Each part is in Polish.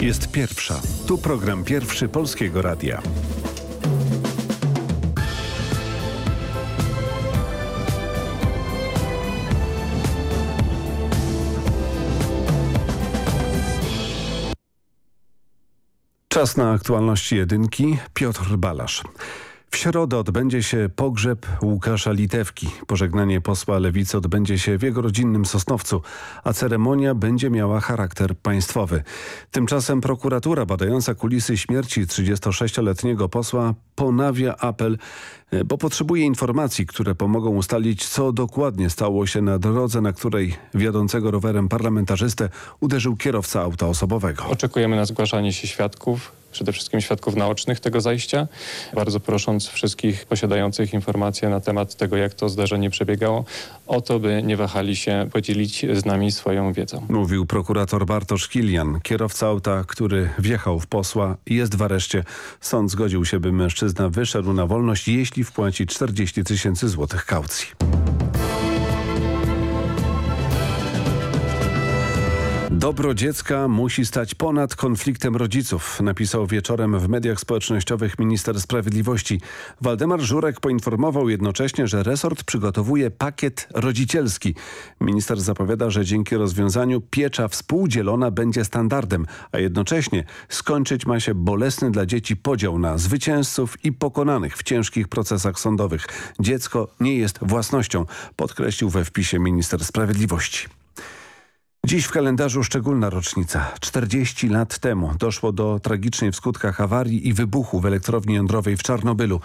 Jest pierwsza. Tu program pierwszy Polskiego Radia. Czas na aktualności jedynki. Piotr Balasz. Środę odbędzie się pogrzeb Łukasza Litewki. Pożegnanie posła Lewicy odbędzie się w jego rodzinnym Sosnowcu, a ceremonia będzie miała charakter państwowy. Tymczasem prokuratura badająca kulisy śmierci 36-letniego posła ponawia apel, e, bo potrzebuje informacji, które pomogą ustalić, co dokładnie stało się na drodze, na której wiodącego rowerem parlamentarzystę uderzył kierowca auta osobowego. Oczekujemy na zgłaszanie się świadków przede wszystkim świadków naocznych tego zajścia. Bardzo prosząc wszystkich posiadających informacje na temat tego, jak to zdarzenie przebiegało, o to, by nie wahali się podzielić z nami swoją wiedzą. Mówił prokurator Bartosz Kilian, kierowca auta, który wjechał w posła i jest w areszcie. Sąd zgodził się, by mężczyzna wyszedł na wolność, jeśli wpłaci 40 tysięcy złotych kaucji. Dobro dziecka musi stać ponad konfliktem rodziców, napisał wieczorem w mediach społecznościowych minister sprawiedliwości. Waldemar Żurek poinformował jednocześnie, że resort przygotowuje pakiet rodzicielski. Minister zapowiada, że dzięki rozwiązaniu piecza współdzielona będzie standardem, a jednocześnie skończyć ma się bolesny dla dzieci podział na zwycięzców i pokonanych w ciężkich procesach sądowych. Dziecko nie jest własnością, podkreślił we wpisie minister sprawiedliwości. Dziś w kalendarzu szczególna rocznica. 40 lat temu doszło do tragicznej w skutkach awarii i wybuchu w elektrowni jądrowej w Czarnobylu.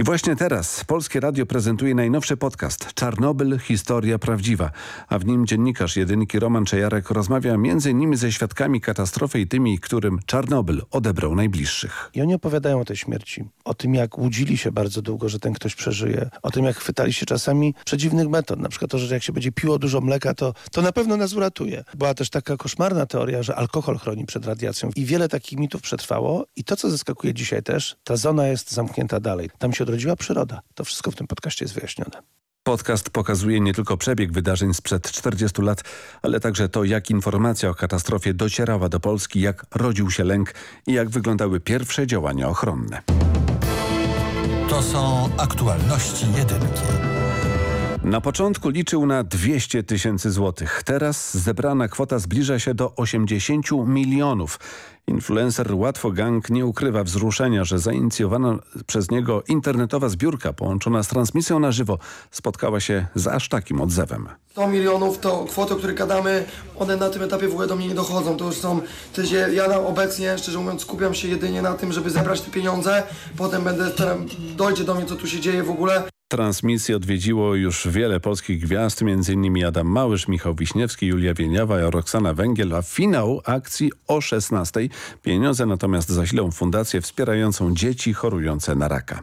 I właśnie teraz Polskie Radio prezentuje najnowszy podcast Czarnobyl – Historia Prawdziwa, a w nim dziennikarz jedynki Roman Czejarek rozmawia m.in. ze świadkami katastrofy i tymi, którym Czarnobyl odebrał najbliższych. I oni opowiadają o tej śmierci, o tym jak łudzili się bardzo długo, że ten ktoś przeżyje, o tym jak chwytali się czasami przedziwnych metod, na przykład to, że jak się będzie piło dużo mleka, to, to na pewno nas uratuje. Była też taka koszmarna teoria, że alkohol chroni przed radiacją i wiele takich mitów przetrwało i to, co zaskakuje dzisiaj też, ta zona jest zamknięta dalej. Tam się odrodziła przyroda. To wszystko w tym podcaście jest wyjaśnione. Podcast pokazuje nie tylko przebieg wydarzeń sprzed 40 lat, ale także to, jak informacja o katastrofie docierała do Polski, jak rodził się lęk i jak wyglądały pierwsze działania ochronne. To są aktualności jedynki. Na początku liczył na 200 tysięcy złotych. Teraz zebrana kwota zbliża się do 80 milionów. Influencer Łatwo Gang nie ukrywa wzruszenia, że zainicjowana przez niego internetowa zbiórka połączona z transmisją na żywo spotkała się z aż takim odzewem. 100 milionów to kwoty, o których gadamy, one na tym etapie w ogóle do mnie nie dochodzą. To już są, to jest, ja obecnie, szczerze mówiąc, skupiam się jedynie na tym, żeby zebrać te pieniądze. Potem będę, dojdzie do mnie, co tu się dzieje w ogóle. Transmisję odwiedziło już wiele polskich gwiazd, m.in. Adam Małysz, Michał Wiśniewski, Julia Wieniawa, Roxana Węgiel, a finał akcji o 16. Pieniądze natomiast zasilą fundację wspierającą dzieci chorujące na raka.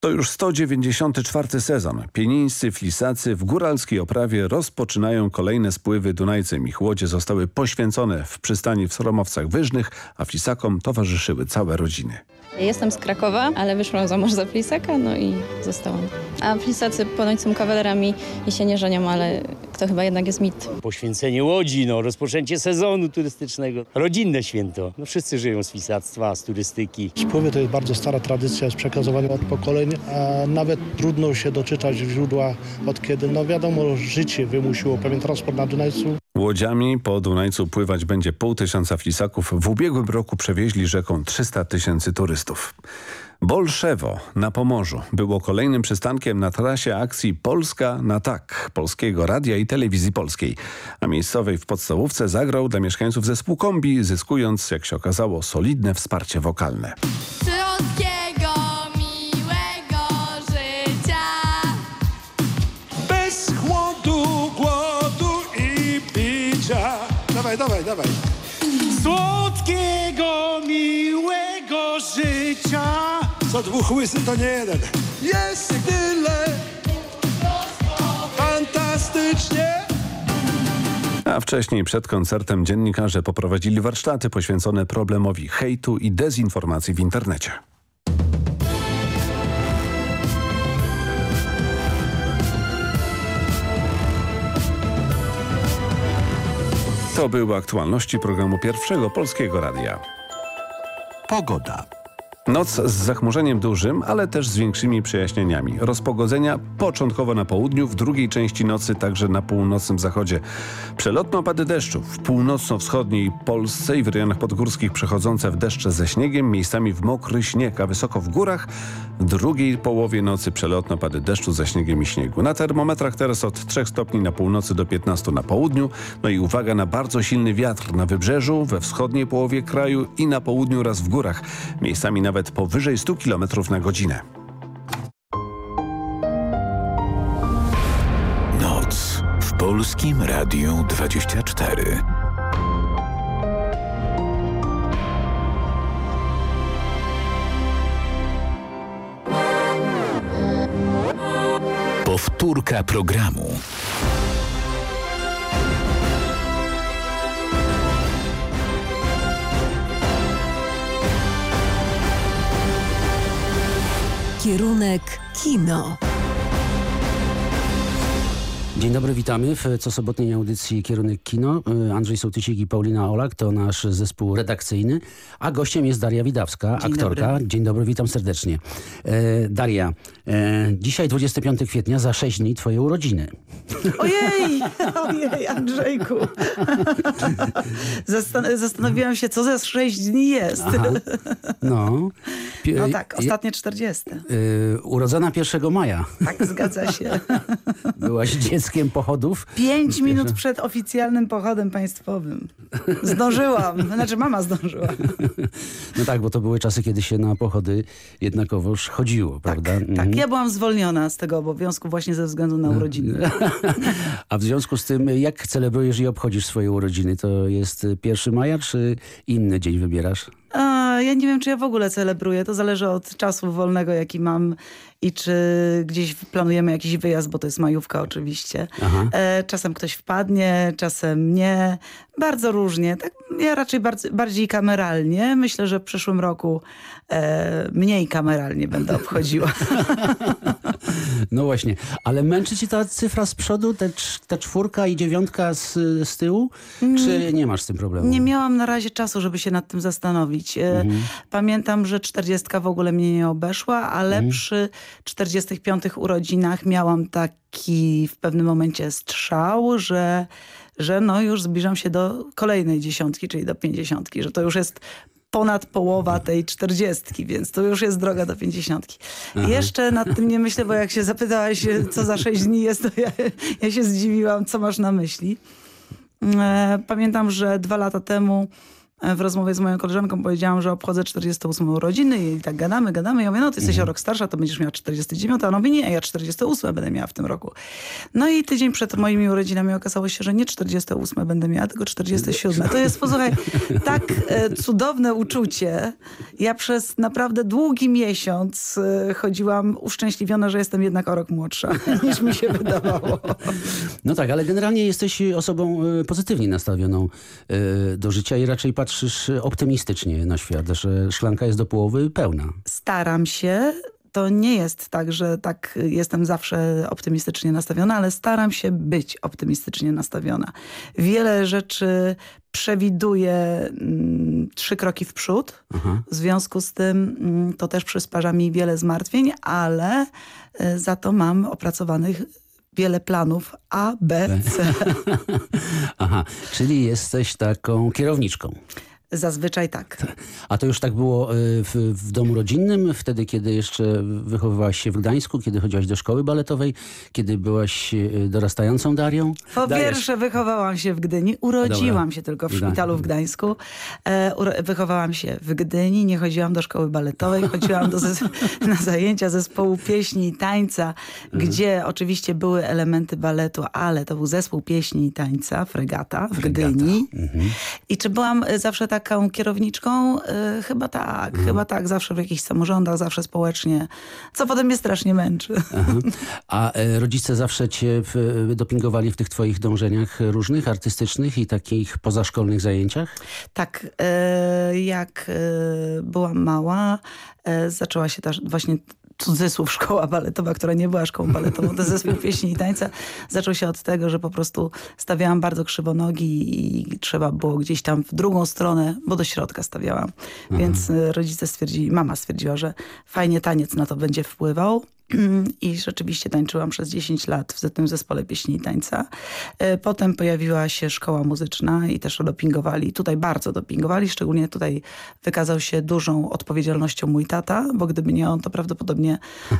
To już 194 sezon. Pienińscy flisacy w góralskiej oprawie rozpoczynają kolejne spływy Dunajcem. Ich łodzie zostały poświęcone w przystani w Sromowcach Wyżnych, a flisakom towarzyszyły całe rodziny. Jestem z Krakowa, ale wyszłam za mąż za Flisaka, no i zostałam. A Flisacy ponoć są kawalerami i się nie żenią, ale to chyba jednak jest mit. Poświęcenie łodzi, no, rozpoczęcie sezonu turystycznego, rodzinne święto. No, wszyscy żyją z flisactwa, z turystyki. Spływy to jest bardzo stara tradycja, jest przekazywana od pokoleń, a nawet trudno się doczytać w źródła od kiedy, no wiadomo, życie wymusiło pewien transport na Dunajcu. Łodziami po Dunajcu pływać będzie pół tysiąca flisaków. W ubiegłym roku przewieźli rzeką 300 tysięcy turystów. Bolszewo na Pomorzu było kolejnym przystankiem na trasie akcji Polska na tak Polskiego Radia i Telewizji Polskiej. A miejscowej w podstawówce zagrał dla mieszkańców zespół kombi, zyskując, jak się okazało, solidne wsparcie wokalne. Co dwóch łysy to nie jeden. Jest tyle. Fantastycznie. A wcześniej przed koncertem dziennikarze poprowadzili warsztaty poświęcone problemowi hejtu i dezinformacji w internecie. To były aktualności programu Pierwszego Polskiego Radia. Pogoda. Noc z zachmurzeniem dużym, ale też z większymi przejaśnieniami. Rozpogodzenia początkowo na południu, w drugiej części nocy także na północnym zachodzie. Przelotne opady deszczu w północno-wschodniej Polsce i w rejonach podgórskich przechodzące w deszcze ze śniegiem, miejscami w mokry śnieg, a wysoko w górach w drugiej połowie nocy przelotne opady deszczu ze śniegiem i śniegu. Na termometrach teraz od 3 stopni na północy do 15 na południu. No i uwaga na bardzo silny wiatr na wybrzeżu, we wschodniej połowie kraju i na południu oraz w górach. Miejscami nawet powyżej 100 km na godzinę. Noc w Polskim Radiu 24. Powtórka programu. Kierunek kino. Dzień dobry, witamy w co sobotniej audycji Kierunek Kino. Y, Andrzej Sołtysik i Paulina Olak to nasz zespół redakcyjny, a gościem jest Daria Widawska, Dzień aktorka. dobry. Dzień dobry, witam serdecznie. E, Daria, e, dzisiaj 25 kwietnia, za 6 dni twoje urodziny. Ojej, ojej, Andrzejku. Zastan zastanowiłam się, co za sześć dni jest. Aha. No. No tak, ostatnie 40. y, urodzona 1 maja. Tak, zgadza się. Byłaś dzieckiem pochodów. Pięć minut przed oficjalnym pochodem państwowym. Zdążyłam. Znaczy mama zdążyła. No tak, bo to były czasy, kiedy się na pochody jednakowoż chodziło, prawda? Tak, Mhm. ja byłam zwolniona z tego obowiązku właśnie ze względu na urodziny. A w związku z tym, jak celebrujesz i obchodzisz swoje urodziny? To jest 1 maja, czy inny dzień wybierasz? A, ja nie wiem, czy ja w ogóle celebruję. To zależy od czasu wolnego, jaki mam i czy gdzieś planujemy jakiś wyjazd, bo to jest majówka oczywiście. E, czasem ktoś wpadnie, czasem nie. Bardzo różnie. Tak, ja raczej bardziej, bardziej kameralnie. Myślę, że w przyszłym roku e, mniej kameralnie będę obchodziła. No właśnie, ale męczy ci ta cyfra z przodu, te, ta czwórka i dziewiątka z, z tyłu? Czy nie masz z tym problemu? Nie miałam na razie czasu, żeby się nad tym zastanowić. E, Mhm. Pamiętam, że 40 w ogóle mnie nie obeszła, ale Mhm. przy 45 urodzinach miałam taki w pewnym momencie strzał, że, że no już zbliżam się do kolejnej dziesiątki, czyli do pięćdziesiątki, że to już jest ponad połowa tej czterdziestki, więc to już jest droga do pięćdziesiątki. Aha. Jeszcze nad tym nie myślę, bo jak się zapytałaś, co za sześć dni jest, to ja, ja się zdziwiłam, co masz na myśli. E, Pamiętam, że dwa lata temu w rozmowie z moją koleżanką powiedziałam, że obchodzę 48 urodziny i tak gadamy, gadamy. Ja mówię, no ty jesteś o rok starsza, to będziesz miała 49. A ona mówi, nie, ja 48 będę miała w tym roku. No i tydzień przed moimi urodzinami okazało się, że nie 48 będę miała, tylko 47. To jest, posłuchaj, tak e, cudowne uczucie. Ja przez naprawdę długi miesiąc e, chodziłam uszczęśliwiona, że jestem jednak o rok młodsza, niż mi się wydawało. No tak, ale generalnie jesteś osobą pozytywnie nastawioną do życia i raczej patrzysz optymistycznie na świat, że szklanka jest do połowy pełna. staram się. To nie jest tak, że tak jestem zawsze optymistycznie nastawiona, ale staram się być optymistycznie nastawiona. Wiele rzeczy przewiduję mm, trzy kroki w przód. Aha. W związku z tym mm, to też przysparza mi wiele zmartwień, ale y, za to mam opracowanych wiele planów A, B, C. Aha, czyli jesteś taką kierowniczką. Zazwyczaj tak. A to już tak było y, w, w domu rodzinnym, wtedy kiedy jeszcze wychowywałaś się w Gdańsku, kiedy chodziłaś do szkoły baletowej, kiedy byłaś y, dorastającą Darią? Po Dajesz. pierwsze wychowałam się w Gdyni, urodziłam Dobra. się tylko w szpitalu w Gdańsku. E, wychowałam się w Gdyni, nie chodziłam do szkoły baletowej, chodziłam do na zajęcia zespołu pieśni i tańca, Mhm. gdzie oczywiście były elementy baletu, ale to był zespół pieśni i tańca, Fregata w Gdyni. Mhm. I czy byłam e, zawsze taką kierowniczką? E, chyba tak, Mhm. chyba tak, zawsze w jakichś samorządach, zawsze społecznie, co potem mnie strasznie męczy. Aha. A e, rodzice zawsze cię w, dopingowali w tych twoich dążeniach różnych, artystycznych i takich pozaszkolnych zajęciach? Tak, e, jak e, byłam mała, e, zaczęła się też właśnie cudzysłów szkoła baletowa, która nie była szkołą baletową, to zespół pieśni i tańca zaczął się od tego, że po prostu stawiałam bardzo krzywo nogi i trzeba było gdzieś tam w drugą stronę, bo do środka stawiałam. Więc y, rodzice stwierdzili, mama stwierdziła, że fajnie taniec na to będzie wpływał. I rzeczywiście tańczyłam przez 10 lat w tym zespole pieśni i tańca. E, Potem pojawiła się szkoła muzyczna i też dopingowali. Tutaj bardzo dopingowali, szczególnie tutaj wykazał się dużą odpowiedzialnością mój tata, bo gdyby nie on, to prawdopodobnie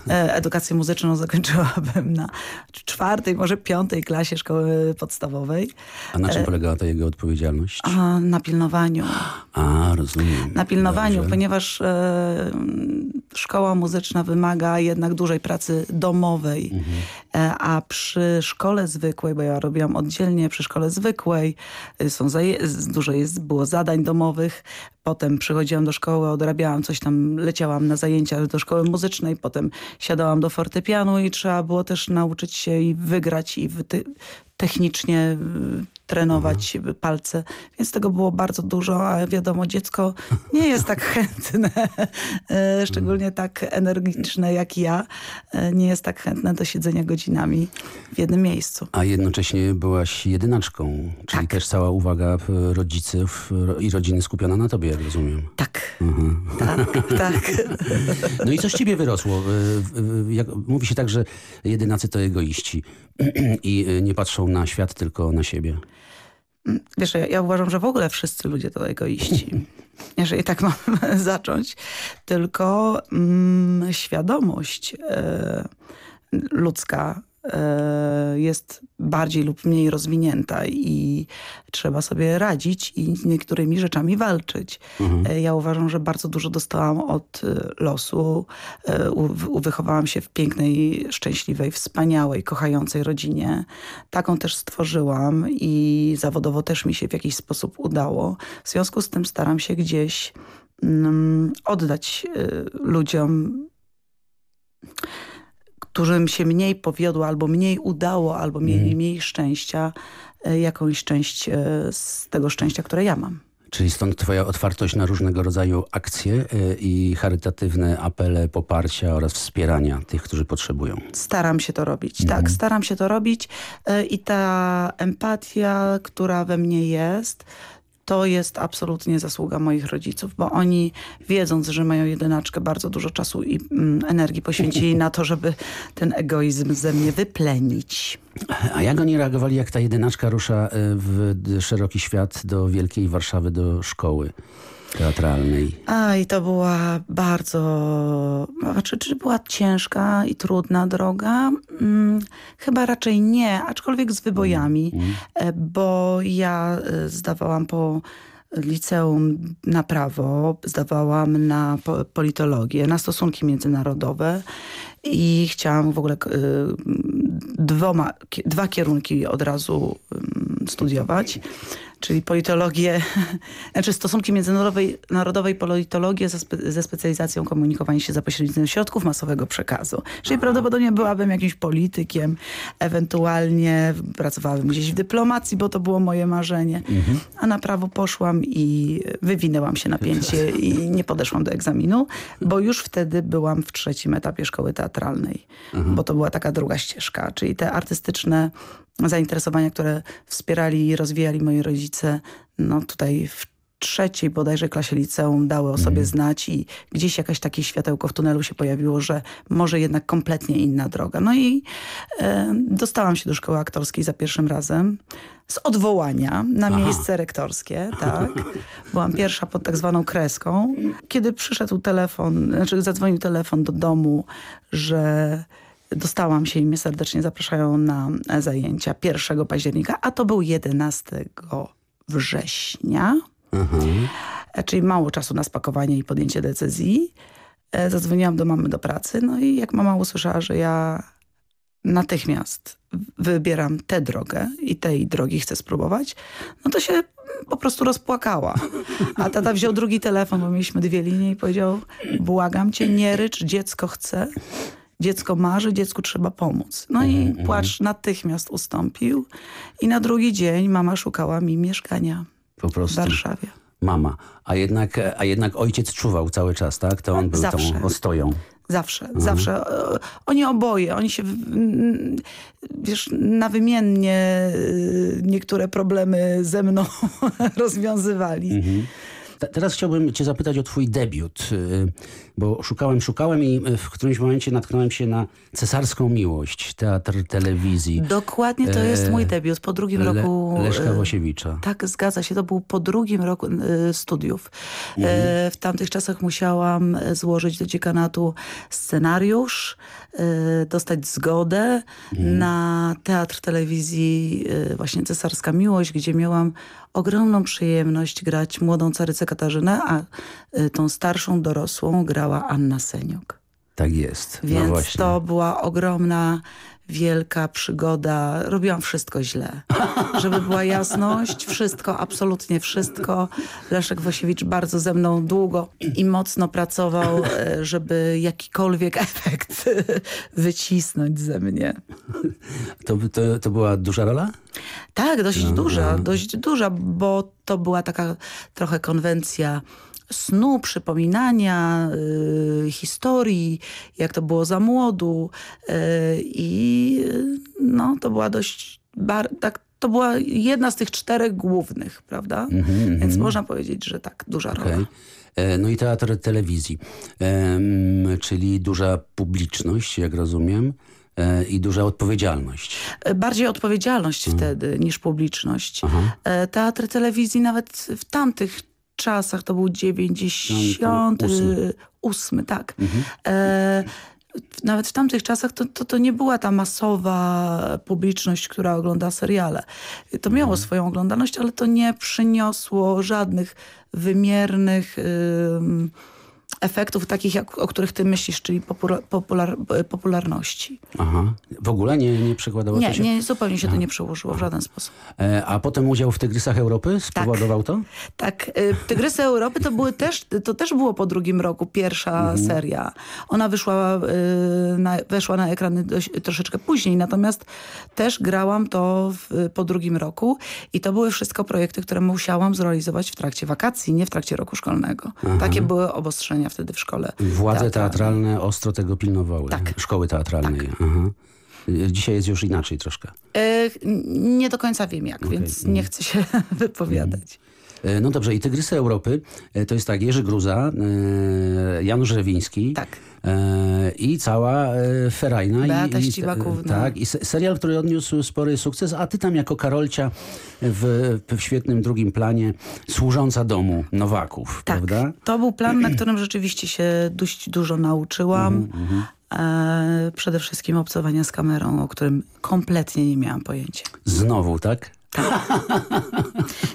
e, edukację muzyczną zakończyłabym na czwartej, może piątej klasie szkoły podstawowej. A na czym E, polegała ta jego odpowiedzialność? A, na pilnowaniu. A, rozumiem. Na pilnowaniu, Dobrze. ponieważ e, szkoła muzyczna wymaga jednak dużej pracy domowej, Mhm. a przy szkole zwykłej, bo ja robiłam oddzielnie przy szkole zwykłej, y, są dużo jest, było zadań domowych, potem przychodziłam do szkoły, odrabiałam coś tam, leciałam na zajęcia do szkoły muzycznej, potem siadałam do fortepianu i trzeba było też nauczyć się i wygrać i technicznie trenować palce, więc tego było bardzo dużo, a wiadomo, dziecko nie jest tak chętne, e, szczególnie tak energiczne jak ja, e, nie jest tak chętne do siedzenia godzinami w jednym miejscu. A jednocześnie byłaś jedynaczką, czyli Tak. też cała uwaga rodziców ro- i rodziny skupiona na tobie, jak rozumiem. Tak, Mhm. tak, tak. No i co z ciebie wyrosło? E, w- w- Jak, mówi się tak, że jedynacy to egoiści i nie patrzą na świat, tylko na siebie. Wiesz, ja, ja uważam, że w ogóle wszyscy ludzie to egoiści. Jeżeli tak mam zacząć. Tylko mm, świadomość ludzka jest bardziej lub mniej rozwinięta i trzeba sobie radzić i z niektórymi rzeczami walczyć. E, Ja uważam, że bardzo dużo dostałam od e, losu. E, Wychowałam się w pięknej, szczęśliwej, wspaniałej, kochającej rodzinie. Taką też stworzyłam i zawodowo też mi się w jakiś sposób udało. W związku z tym staram się gdzieś mm, oddać e, ludziom którym się mniej powiodło, albo mniej udało, albo mieli mniej szczęścia, e, jakąś część e, z tego szczęścia, które ja mam. Czyli stąd twoja otwartość na różnego rodzaju akcje e, i charytatywne apele poparcia oraz wspierania tych, którzy potrzebują. Staram się to robić, tak, staram się to robić i ta empatia, która we mnie jest, to jest absolutnie zasługa moich rodziców, bo oni wiedząc, że mają jedynaczkę, bardzo dużo czasu i mm, energii poświęcili na to, żeby ten egoizm ze mnie wyplenić. A jak oni reagowali, jak ta jedynaczka rusza e, w szeroki świat do Wielkiej Warszawy, do szkoły teatralnej? A i to była bardzo, znaczy, czy była ciężka i trudna droga? Mm, chyba raczej nie, aczkolwiek z wybojami, e, bo ja e, zdawałam po liceum na prawo, zdawałam na po- politologię, na stosunki międzynarodowe i chciałam w ogóle e, dwoma, dwa kierunki od razu mm, studiować, czyli politologię, znaczy stosunki międzynarodowe narodowe i politologię ze, spe, ze specjalizacją komunikowania się za pośrednictwem środków masowego przekazu. Czyli prawdopodobnie byłabym jakimś politykiem, ewentualnie pracowałabym gdzieś w dyplomacji, bo to było moje marzenie. A na prawo poszłam i wywinęłam się napięcie i nie podeszłam do egzaminu, bo już wtedy byłam w trzecim etapie szkoły teatralnej, bo to była taka druga ścieżka, czyli te artystyczne zainteresowania, które wspierali i rozwijali moi rodzice, no tutaj w trzeciej bodajże klasie liceum dały o sobie znać i gdzieś jakaś takie światełko w tunelu się pojawiło, że może jednak kompletnie inna droga. No i e, dostałam się do szkoły aktorskiej za pierwszym razem z odwołania na Aha. miejsce rektorskie, tak. Byłam pierwsza pod tak zwaną kreską. Kiedy przyszedł telefon, znaczy zadzwonił telefon do domu, że dostałam się i mnie serdecznie zapraszają na zajęcia 1 października, a to był 11 września, e, czyli mało czasu na spakowanie i podjęcie decyzji. E, Zadzwoniłam do mamy do pracy, no i jak mama usłyszała, że ja natychmiast wybieram tę drogę i tej drogi chcę spróbować, no to się po prostu rozpłakała. A tata wziął drugi telefon, bo mieliśmy dwie linie i powiedział, błagam cię, nie rycz, dziecko chce, dziecko marzy, dziecku trzeba pomóc. No i płacz natychmiast ustąpił i na drugi dzień mama szukała mi mieszkania Po w prostu. Warszawie. Mama. A jednak, a jednak ojciec czuwał cały czas, tak? To on był Zawsze. tą ostoją. Zawsze, zawsze. E, Oni oboje, oni się, w- mm, wiesz, nawymiennie y, niektóre problemy ze mną rozwiązywali. Mhm. Te- Teraz chciałbym cię zapytać o twój debiut, y, bo szukałem, szukałem i y, w którymś momencie natknąłem się na cesarską miłość, teatr telewizji. Dokładnie to jest E, mój debiut po drugim Le- roku. Leszka e, Wosiewicza. Tak, zgadza się. To był po drugim roku e, studiów. Mhm. E, w tamtych czasach musiałam e, złożyć do dziekanatu scenariusz, e, dostać zgodę Mhm. na teatr telewizji e, właśnie Cesarska Miłość, gdzie miałam ogromną przyjemność grać młodą carycę Katarzynę, a e, tą starszą dorosłą grała Anna Seniuk. Tak jest. no Więc właśnie. to była ogromna, wielka przygoda. Robiłam wszystko źle. Żeby była jasność, wszystko, absolutnie wszystko. Leszek Wosiewicz bardzo ze mną długo i mocno pracował, e, żeby jakikolwiek efekt wycisnąć ze mnie. To, to, to była duża rola? Tak, dość No, duża, no. dość duża, bo to była taka trochę konwencja snu, przypominania y, historii, jak to było za młodu y, i no, to była dość, bar, tak, to była jedna z tych czterech głównych, prawda? Mhm, Więc mhm. można powiedzieć, że tak, duża rola. Okej. E, No i teatr telewizji, czyli duża publiczność, jak rozumiem, e, i duża odpowiedzialność. E, Bardziej odpowiedzialność Mhm. wtedy niż publiczność. Aha. E, Teatr telewizji nawet w tamtych czasach, to był 98, tak. Mhm. E, nawet w tamtych czasach to, to, to nie była ta masowa publiczność, która ogląda seriale. To miało Mhm. swoją oglądalność, ale to nie przyniosło żadnych wymiernych ym, efektów takich, jak, o których ty myślisz, czyli popular, popular, popularności. Aha. W ogóle nie, nie przekładało Nie, to się? nie, zupełnie się to nie przełożyło w żaden sposób. E, A potem udział w Tygrysach Europy spowodował to? Tak, y, Tygrysy Europy to były też, to też było po drugim roku pierwsza seria. Ona wyszła, y, na, weszła na ekrany dość, troszeczkę później, natomiast też grałam to w, po drugim roku i to były wszystko projekty, które musiałam zrealizować w trakcie wakacji, nie w trakcie roku szkolnego. Aha. Takie były obostrzenia wtedy w szkole. Władze teatralne ostro tego pilnowały. Tak. Szkoły teatralnej. Aha. E, Dzisiaj jest już inaczej troszkę. Y, nie do końca wiem jak, Okej. więc nie chcę się wypowiadać. E, No dobrze, i Tygrysy Europy e, to jest tak Jerzy Gruza, e, Janusz Rewiński Tak. E, i cała e, Ferajna. Beata i, i, Ścibakówna. Tak, i se- serial, który odniósł spory sukces, a ty tam jako Karolcia w, w świetnym drugim planie służąca domu Nowaków, Tak. prawda? To był plan, na którym rzeczywiście się dość dużo nauczyłam. Mhm, E, przede wszystkim obcowania z kamerą, o którym kompletnie nie miałam pojęcia. Znowu, tak?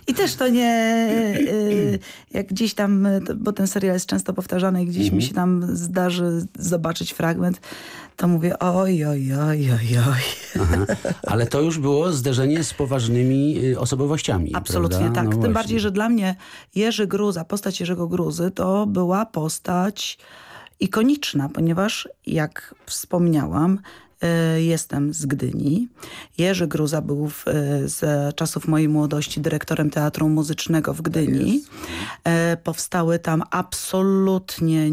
I też to nie, y, jak gdzieś tam, bo ten serial jest często powtarzany i gdzieś Mhm. mi się tam zdarzy zobaczyć fragment, to mówię oj, oj, oj, oj, oj. Aha. Ale to już było zderzenie z poważnymi y, osobowościami, Absolutnie prawda? tak. No Tym właśnie. bardziej, że dla mnie Jerzy Gruza, postać Jerzego Gruzy, to była postać ikoniczna, ponieważ jak wspomniałam, jestem z Gdyni. Jerzy Gruza był w, e, z czasów mojej młodości dyrektorem Teatru Muzycznego w Gdyni. E, Powstały tam absolutnie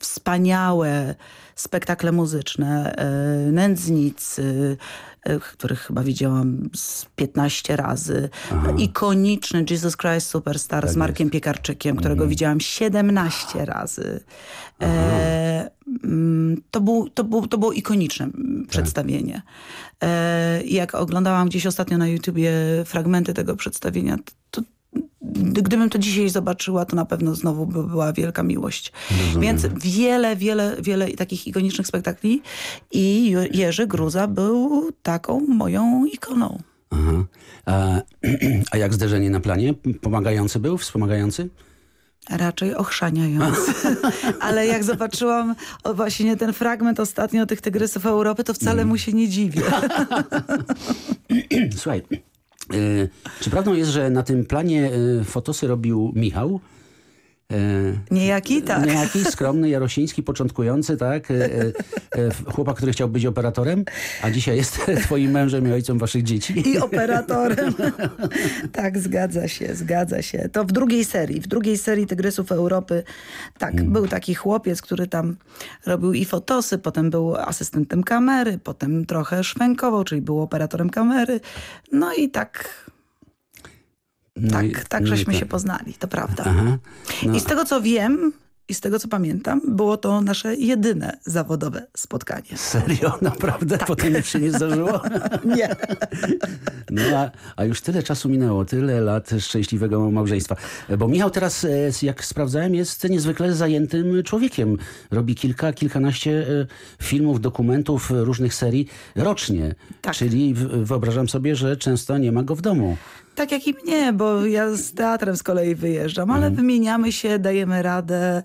wspaniałe spektakle muzyczne, e, Nędznicy, e, których chyba widziałam z 15 razy. Aha. Ikoniczny Jesus Christ Superstar Tak z Markiem Piekarczykiem, którego Mhm. widziałam 17 razy. E, mm, to, był, to, był, to było ikoniczne mm, Tak. przedstawienie. E, jak oglądałam gdzieś ostatnio na YouTubie fragmenty tego przedstawienia, to gdybym to dzisiaj zobaczyła, to na pewno znowu by była wielka miłość. Rozumiem. Więc wiele, wiele, wiele takich ikonicznych spektakli i Jerzy Gruza był taką moją ikoną. Aha. A, a jak zderzenie na planie? Pomagający był? Wspomagający? Raczej ochrzaniający. Ale jak zobaczyłam właśnie ten fragment ostatnio tych Tygrysów Europy, to wcale mu się nie dziwię. Słuchaj, czy prawdą jest, że na tym planie y, fotosy robił Michał? E, Niejaki, tak. Niejaki, skromny, jarosiński, początkujący, tak? E, e, e, chłopak, który chciał być operatorem, a dzisiaj jest twoim mężem i ojcem waszych dzieci. I operatorem. tak, zgadza się, zgadza się. To w drugiej serii, w drugiej serii Tygrysów Europy, tak, Mm. był taki chłopiec, który tam robił i fotosy, potem był asystentem kamery, potem trochę szwękował, czyli był operatorem kamery. No i tak, No tak, i- tak no żeśmy tak. się poznali, to prawda. Aha. No, I z tego co wiem i z tego co pamiętam, było to nasze jedyne zawodowe spotkanie. Serio? Naprawdę? Potem nic się nie zdarzyło? Nie. No, a, a już tyle czasu minęło, tyle lat szczęśliwego małżeństwa. Bo Michał teraz, e, jak sprawdzałem, jest niezwykle zajętym człowiekiem. Robi kilka, kilkanaście e, filmów, dokumentów, e, różnych serii rocznie. Tak. Czyli wyobrażam sobie, że często nie ma go w domu. Tak jak i mnie, bo ja z teatrem z kolei wyjeżdżam, ale wymieniamy się, dajemy radę.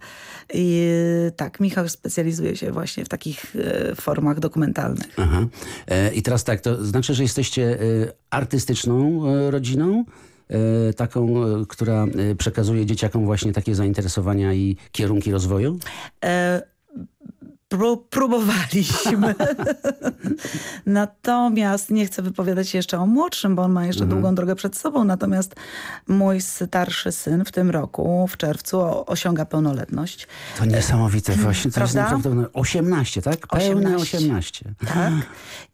I tak, Michał specjalizuje się właśnie w takich e, formach dokumentalnych. Aha. E, I teraz tak, to znaczy, że jesteście e, artystyczną rodziną? Taką, która przekazuje dzieciakom właśnie takie zainteresowania i kierunki rozwoju? E, pró- próbowaliśmy. Natomiast nie chcę wypowiadać się jeszcze o młodszym, bo on ma jeszcze długą drogę przed sobą. Natomiast mój starszy syn w tym roku, w czerwcu, osiąga pełnoletność. To niesamowite właśnie, to jest naprawdę 18, tak? Pełne 18. 18. Tak.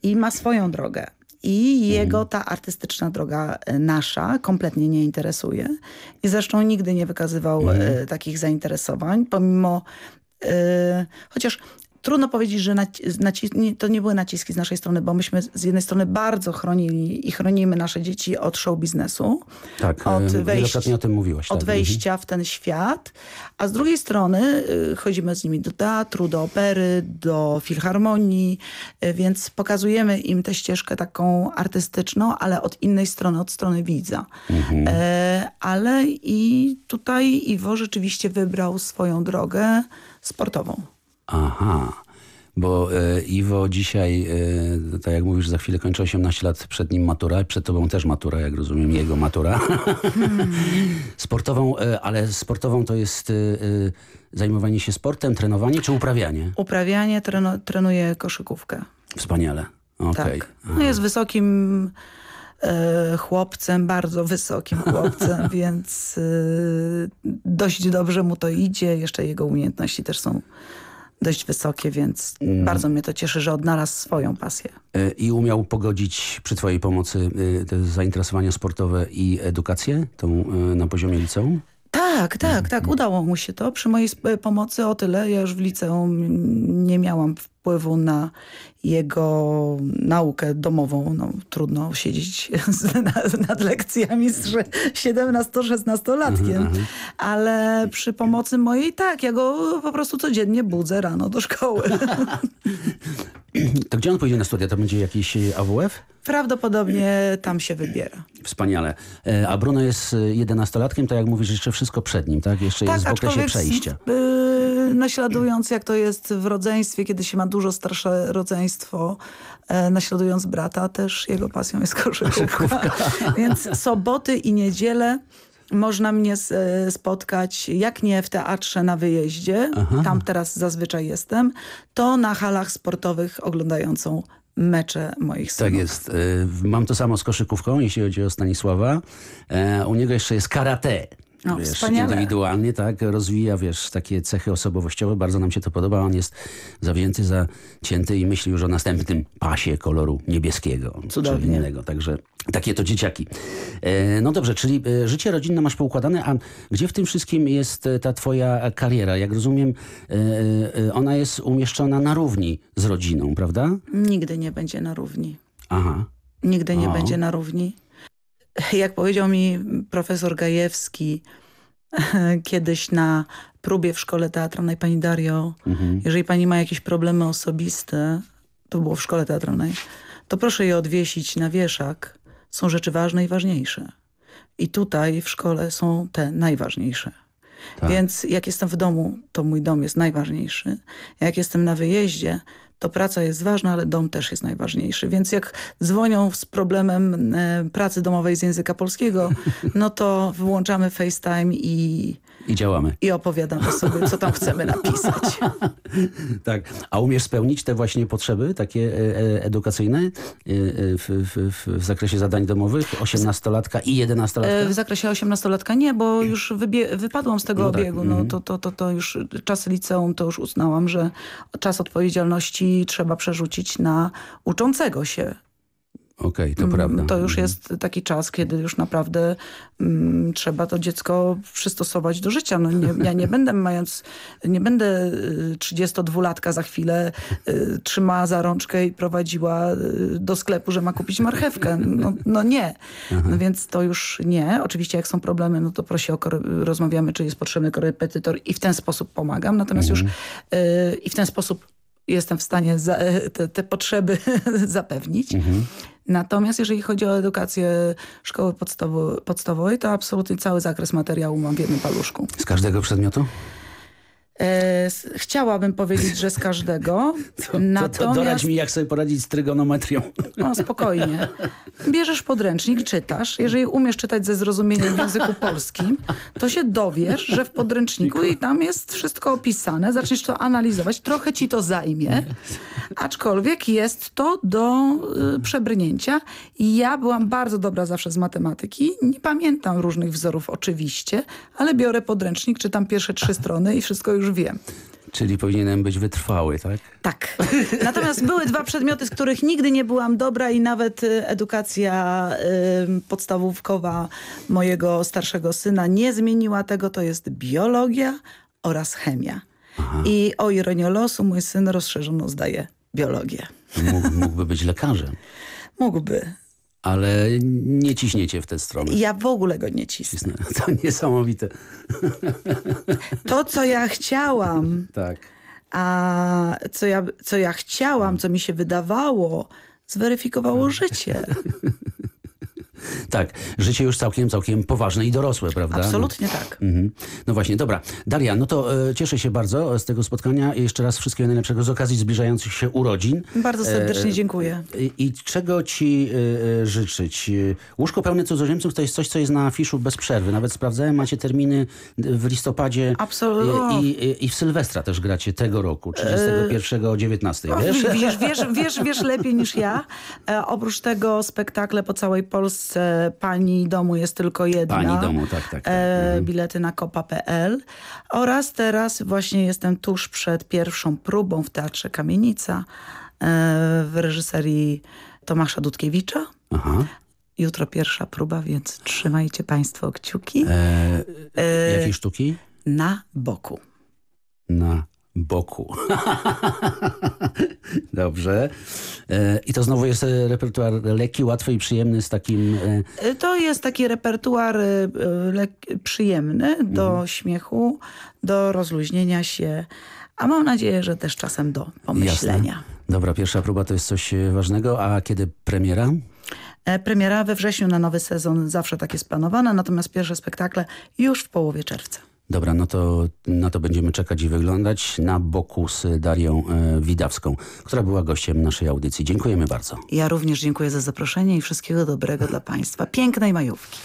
I ma swoją drogę. I jego ta artystyczna droga e, nasza kompletnie nie interesuje. I zresztą nigdy nie wykazywał e, takich zainteresowań, pomimo e, chociaż trudno powiedzieć, że naci- nie, to nie były naciski z naszej strony, bo myśmy z jednej strony bardzo chronili i chronimy nasze dzieci od show biznesu. Tak, Od e, wejścia- o tym mówiłaś. Od tak. wejścia w ten świat, a z drugiej strony y, chodzimy z nimi do teatru, do opery, do filharmonii, y, więc pokazujemy im tę ścieżkę taką artystyczną, ale od innej strony, od strony widza. E, ale i tutaj Iwo rzeczywiście wybrał swoją drogę sportową. Aha, bo e, Iwo dzisiaj, e, tak jak mówisz, za chwilę kończy 18 lat, przed nim matura, przed tobą też matura, jak rozumiem, jego matura. sportową, e, ale sportową to jest e, e, zajmowanie się sportem, trenowanie czy uprawianie? Uprawianie, treno, trenuje koszykówkę. Wspaniale. Okej. Tak. No jest wysokim e, chłopcem, bardzo wysokim chłopcem, więc dość dobrze mu to idzie. Jeszcze jego umiejętności też są dość wysokie, więc Mm. bardzo mnie to cieszy, że odnalazł swoją pasję. E, I umiał pogodzić przy twojej pomocy e, te zainteresowania sportowe i edukację, tą e, na poziomie liceum? Tak, tak, tak. Udało mu się to. Przy mojej pomocy o tyle. Ja już w liceum nie miałam wpływu na jego naukę domową. No, trudno siedzieć z- na- nad lekcjami z 17-16-latkiem. Ale przy pomocy mojej tak, ja go po prostu codziennie budzę rano do szkoły. To gdzie on pójdzie na studia? To będzie jakiś e, AWF? Prawdopodobnie tam się wybiera. Wspaniale. E, A Bruno jest e, 11-latkiem, to jak mówisz, jeszcze wszystko przed nim, tak? Jeszcze jest w okresie przejścia. y, naśladując jak to jest w rodzeństwie, kiedy się ma dużo starsze rodzeństwo, e, naśladując brata, też jego pasją jest koszykówka. Więc soboty i niedziele można mnie e, spotkać, jak nie w teatrze na wyjeździe, tam teraz zazwyczaj jestem, to na halach sportowych oglądającą mecze moich synów. Tak jest. E, Mam to samo z koszykówką, jeśli chodzi o Stanisława. U niego jeszcze jest karate. O, wiesz, wspaniale. indywidualnie, tak, rozwija, wiesz, takie cechy osobowościowe. Bardzo nam się to podoba. On jest zawzięty, zacięty i myśli już o następnym pasie koloru niebieskiego. Cudownie. Czy innego. Także takie to dzieciaki. E, no dobrze, czyli e, życie rodzinne masz poukładane, a gdzie w tym wszystkim jest e, ta twoja kariera? Jak rozumiem, e, e, ona jest umieszczona na równi z rodziną, prawda? Nigdy nie będzie na równi. Aha. Nigdy nie O. będzie na równi. Jak powiedział mi profesor Gajewski kiedyś na próbie w szkole teatralnej, pani Dario, Mhm. jeżeli pani ma jakieś problemy osobiste, to było w szkole teatralnej, to proszę je odwiesić na wieszak. Są rzeczy ważne i ważniejsze. I tutaj w szkole są te najważniejsze. Tak. Więc jak jestem w domu, to mój dom jest najważniejszy. Jak jestem na wyjeździe, to praca jest ważna, ale dom też jest najważniejszy. Więc jak dzwonią z problemem e, pracy domowej z języka polskiego, no to wyłączamy FaceTime i, I działamy. i opowiadamy sobie, co tam chcemy napisać. Tak. A umiesz spełnić te właśnie potrzeby takie e, e, edukacyjne w, w, w, zakresie zadań domowych? 18-latka i 11-latka? E, W zakresie 18-latka nie, bo już wypadłam z tego No tak, obiegu. No, mhm. to, to, to, to już czasy liceum to już uznałam, że czas odpowiedzialności trzeba przerzucić na uczącego się. Okej, to Mm, prawda. To już jest taki czas, kiedy już naprawdę mm, trzeba to dziecko przystosować do życia. No nie, ja nie będę mając, nie będę y, 32-latka za chwilę y, trzymała za rączkę i prowadziła y, do sklepu, że ma kupić marchewkę. No, no nie. No więc to już nie. Oczywiście jak są problemy, no to prosi o rozmawiamy, czy jest potrzebny korepetytor i w ten sposób pomagam. Natomiast już y, i w ten sposób jestem w stanie za, te, te potrzeby zapewnić. Natomiast jeżeli chodzi o edukację szkoły podstawo- podstawowej, to absolutnie cały zakres materiału mam w jednym paluszku. Z każdego przedmiotu? E, chciałabym powiedzieć, że z każdego. To, to natomiast... doradź mi, jak sobie poradzić z trygonometrią. No spokojnie. Bierzesz podręcznik, czytasz. Jeżeli umiesz czytać ze zrozumieniem w języku polskim, to się dowiesz, że w podręczniku i tam jest wszystko opisane. Zaczniesz to analizować. Trochę ci to zajmie, aczkolwiek jest to do y, przebrnięcia. I ja byłam bardzo dobra zawsze z matematyki. Nie pamiętam różnych wzorów oczywiście, ale biorę podręcznik, czytam pierwsze trzy strony i wszystko już wiem. Czyli powinienem być wytrwały, tak? Tak. Natomiast były dwa przedmioty, z których nigdy nie byłam dobra i nawet y, edukacja y, podstawówkowa mojego starszego syna nie zmieniła tego. To jest biologia oraz chemia. I o ironię losu mój syn rozszerzono zdaje biologię. Mógł, mógłby być lekarzem, Mógłby. Ale nie ciśniecie w tę stronę. Ja w ogóle go nie cisnę. To niesamowite. To, co ja chciałam, Tak. a co ja, co ja chciałam, co mi się wydawało, zweryfikowało życie. Tak, życie już całkiem, całkiem poważne i dorosłe, prawda? Absolutnie tak. Mhm. No właśnie, dobra. Daria, no to e, cieszę się bardzo z tego spotkania i jeszcze raz wszystkiego najlepszego z okazji zbliżających się urodzin. Bardzo serdecznie E, dziękuję. I, I czego ci e, e, życzyć? E, Łóżko pełne cudzoziemców to jest coś, co jest na afiszu bez przerwy. Nawet sprawdzałem, macie terminy w listopadzie Absolutnie. e, i, i, w Sylwestra też gracie tego roku, 31 o 19, O, wiesz? Wiesz, wiesz, wiesz, wiesz lepiej niż ja. E, oprócz tego spektakle po całej Polsce Pani Domu jest tylko jedna. Pani domu, tak, tak. tak. E, bilety na kopa.pl oraz teraz właśnie jestem tuż przed pierwszą próbą w Teatrze Kamienica e, w reżyserii Tomasza Dudkiewicza. Aha. Jutro pierwsza próba, więc trzymajcie Państwo kciuki. E, E, jakie sztuki? Na boku. Na boku. Dobrze. E, I to znowu jest e, repertuar lekki, łatwy i przyjemny z takim... e, To jest taki repertuar przyjemny do Mhm. śmiechu, do rozluźnienia się, a mam nadzieję, że też czasem do pomyślenia. Jasne. Dobra, pierwsza próba to jest coś ważnego, a kiedy premiera? Premiera we wrześniu na nowy sezon zawsze tak jest planowana, natomiast pierwsze spektakle już w połowie czerwca. Dobra, no to na to będziemy czekać i wyglądać na boku z Darią e, Widawską, która była gościem naszej audycji. Dziękujemy bardzo. Ja również dziękuję za zaproszenie i wszystkiego dobrego dla Państwa. Pięknej majówki.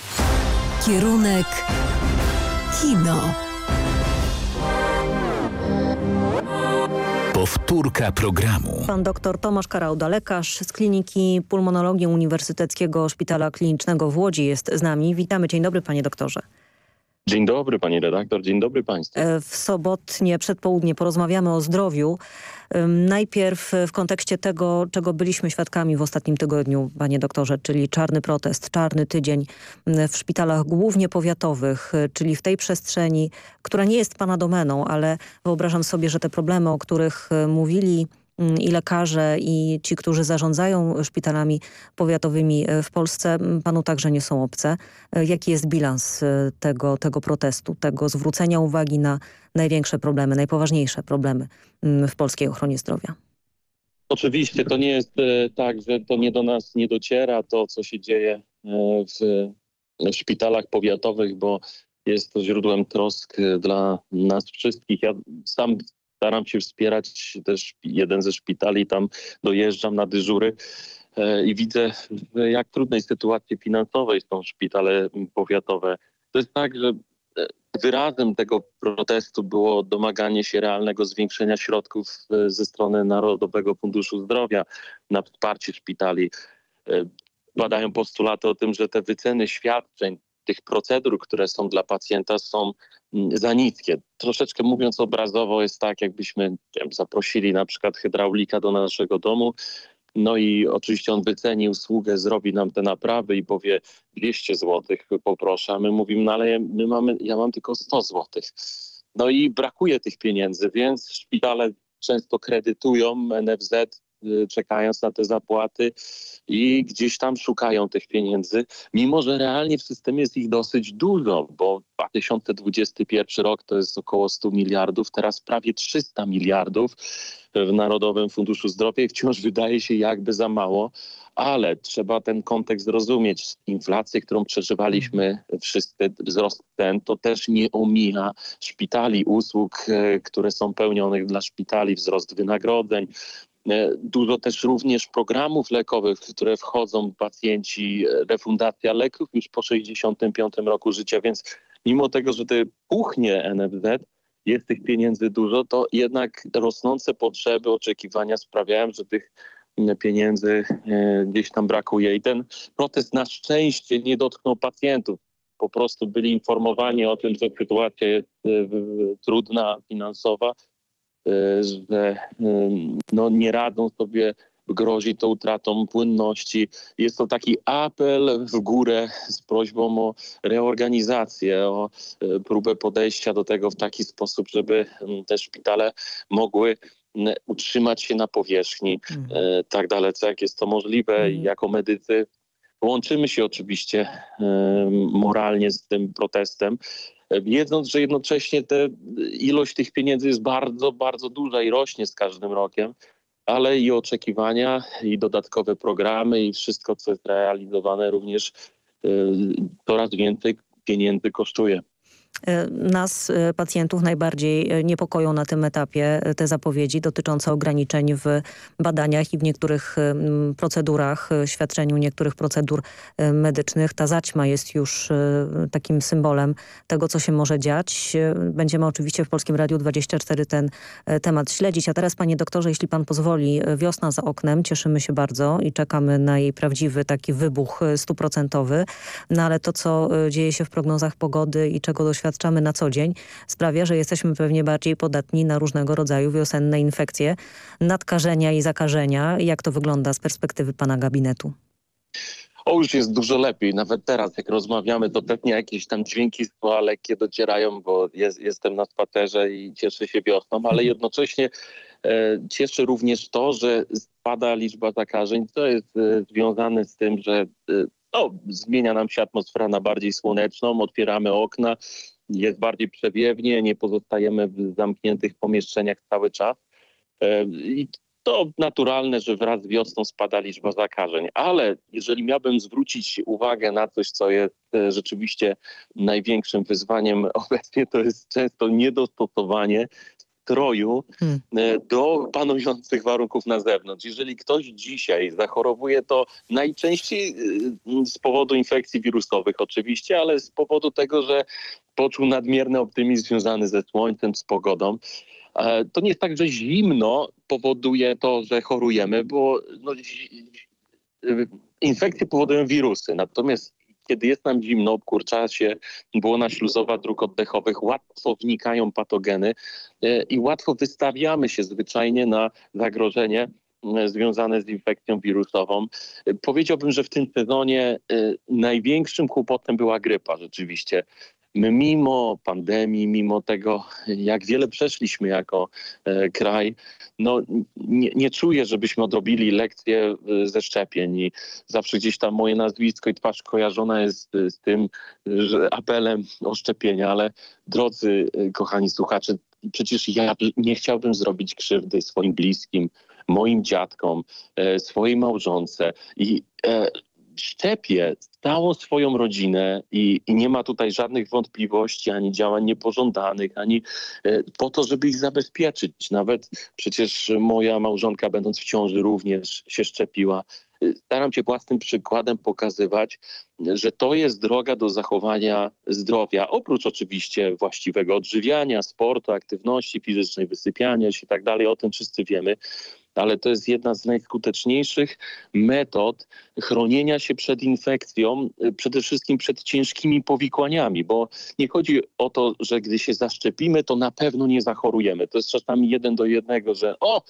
Kierunek kino. Powtórka programu. Pan dr Tomasz Karauda, lekarz z Kliniki Pulmonologii Uniwersyteckiego Szpitala Klinicznego w Łodzi jest z nami. Witamy. Dzień dobry panie doktorze. Dzień dobry pani redaktor, dzień dobry państwu. E, W sobotnie przedpołudnie porozmawiamy o zdrowiu. Najpierw w kontekście tego, czego byliśmy świadkami w ostatnim tygodniu, panie doktorze, czyli czarny protest, czarny tydzień w szpitalach głównie powiatowych, y, czyli w tej przestrzeni, która nie jest pana domeną, ale wyobrażam sobie, że te problemy, o których y, mówili i lekarze, i ci, którzy zarządzają szpitalami powiatowymi e, w Polsce, m, panu także nie są obce. E, Jaki jest bilans e, tego, tego protestu, tego zwrócenia uwagi na największe problemy, najpoważniejsze problemy m, w polskiej ochronie zdrowia? Oczywiście to nie jest tak, że to nie do nas nie dociera to, co się dzieje w, w szpitalach powiatowych, bo jest to źródłem trosk dla nas wszystkich. Ja sam staram się wspierać też jeden ze szpitali, tam dojeżdżam na dyżury e, i widzę, w jak trudnej sytuacji finansowej są szpitale powiatowe. To jest tak, że e, wyrazem tego protestu było domaganie się realnego zwiększenia środków e, ze strony Narodowego Funduszu Zdrowia na wsparcie szpitali. E, Padają postulaty o tym, że te wyceny świadczeń, tych procedur, które są dla pacjenta są mm, za niskie. Troszeczkę mówiąc obrazowo jest tak, jakbyśmy wiem, zaprosili na przykład hydraulika do naszego domu, no i oczywiście on wyceni usługę, zrobi nam te naprawy i powie 200 zł poproszę, a my mówimy, no ale my mamy, ja mam tylko 100 zł. No i brakuje tych pieniędzy, więc szpitale często kredytują NFZ, czekając na te zapłaty i gdzieś tam szukają tych pieniędzy, mimo że realnie w systemie jest ich dosyć dużo, bo 2021 rok to jest około 100 miliardów, teraz prawie 300 miliardów w Narodowym Funduszu Zdrowia i wciąż wydaje się jakby za mało, ale trzeba ten kontekst rozumieć. Inflację, którą przeżywaliśmy wszyscy, wzrost cen, to też nie omija szpitali, usług, e, które są pełnionych dla szpitali, wzrost wynagrodzeń, Dużo też również programów lekowych, w które wchodzą pacjenci, e, refundacja leków już po 65 roku życia, więc mimo tego, że to puchnie NFZ, jest tych pieniędzy dużo, to jednak rosnące potrzeby, oczekiwania sprawiają, że tych mm, pieniędzy e, gdzieś tam brakuje. I ten protest na szczęście nie dotknął pacjentów. Po prostu byli informowani o tym, że sytuacja jest trudna finansowa, że no, nie radzą sobie, grozi to utratą płynności. Jest to taki apel w górę z prośbą o reorganizację, o y, próbę podejścia do tego w taki sposób, żeby te szpitale mogły utrzymać się na powierzchni mhm. tak dalece, jak jest to możliwe. I mhm. jako medycy łączymy się oczywiście moralnie z tym protestem, wiedząc, że jednocześnie te, ilość tych pieniędzy jest bardzo, bardzo duża i rośnie z każdym rokiem, ale i oczekiwania, i dodatkowe programy, i wszystko, co jest realizowane również y, coraz więcej pieniędzy kosztuje. E, nas, e, pacjentów, najbardziej e, niepokoją na tym etapie te zapowiedzi dotyczące ograniczeń w badaniach i w niektórych procedurach, świadczeniu niektórych procedur medycznych. Ta zaćma jest już takim symbolem tego, co się może dziać. Będziemy oczywiście w Polskim Radiu 24 ten temat śledzić. A teraz, panie doktorze, jeśli pan pozwoli, wiosna za oknem. Cieszymy się bardzo i czekamy na jej prawdziwy taki wybuch stuprocentowy. No ale to, co dzieje się w prognozach pogody i czego doświadczamy doświadczamy na co dzień, sprawia, że jesteśmy pewnie bardziej podatni na różnego rodzaju wiosenne infekcje, nadkażenia i zakażenia. Jak to wygląda z perspektywy pana gabinetu? O, już jest dużo lepiej. Nawet teraz, jak rozmawiamy, to pewnie jakieś tam dźwięki lekkie docierają, bo jest, jestem na spacerze i cieszę się wiosną, ale mhm. jednocześnie e, cieszy również to, że spada liczba zakażeń. To jest e, związane z tym, że e, no, zmienia nam się atmosfera na bardziej słoneczną, otwieramy okna, jest bardziej przewiewnie, nie pozostajemy w zamkniętych pomieszczeniach cały czas. E, I to naturalne, że wraz z wiosną spada liczba zakażeń, ale jeżeli miałbym zwrócić uwagę na coś, co jest e, rzeczywiście największym wyzwaniem obecnie, to jest często niedostosowanie stroju hmm. E, do panujących warunków na zewnątrz. Jeżeli ktoś dzisiaj zachorowuje, to najczęściej z powodu infekcji wirusowych oczywiście, ale z powodu tego, że poczuł nadmierny optymizm związany ze słońcem, z pogodą. E, to nie jest tak, że zimno powoduje to, że chorujemy, bo no, infekcje powodują wirusy. Natomiast kiedy jest nam zimno, obkurcza się błona śluzowa dróg oddechowych, łatwo wnikają patogeny e, i łatwo wystawiamy się zwyczajnie na zagrożenie związane z infekcją wirusową. Powiedziałbym, że w tym sezonie e, największym kłopotem była grypa rzeczywiście. My mimo pandemii, mimo tego, jak wiele przeszliśmy jako e, kraj, no nie, nie czuję, żebyśmy odrobili lekcje e, ze szczepień. I zawsze gdzieś tam moje nazwisko i twarz kojarzona jest e, z tym że apelem o szczepienia, ale drodzy kochani słuchacze, przecież ja nie chciałbym zrobić krzywdy swoim bliskim, moim dziadkom, swojej małżonce. I szczepię całą swoją rodzinę i, i, nie ma tutaj żadnych wątpliwości, ani działań niepożądanych, ani e, po to, żeby ich zabezpieczyć. Nawet przecież moja małżonka, będąc w ciąży, również się szczepiła. Staram się własnym przykładem pokazywać, że to jest droga do zachowania zdrowia. Oprócz oczywiście właściwego odżywiania, sportu, aktywności fizycznej, wysypiania się i tak dalej, o tym wszyscy wiemy ale to jest jedna z najskuteczniejszych metod chronienia się przed infekcją, przede wszystkim przed ciężkimi powikłaniami, bo nie chodzi o to, że gdy się zaszczepimy, to na pewno nie zachorujemy. To jest czasami jeden do jednego, że o,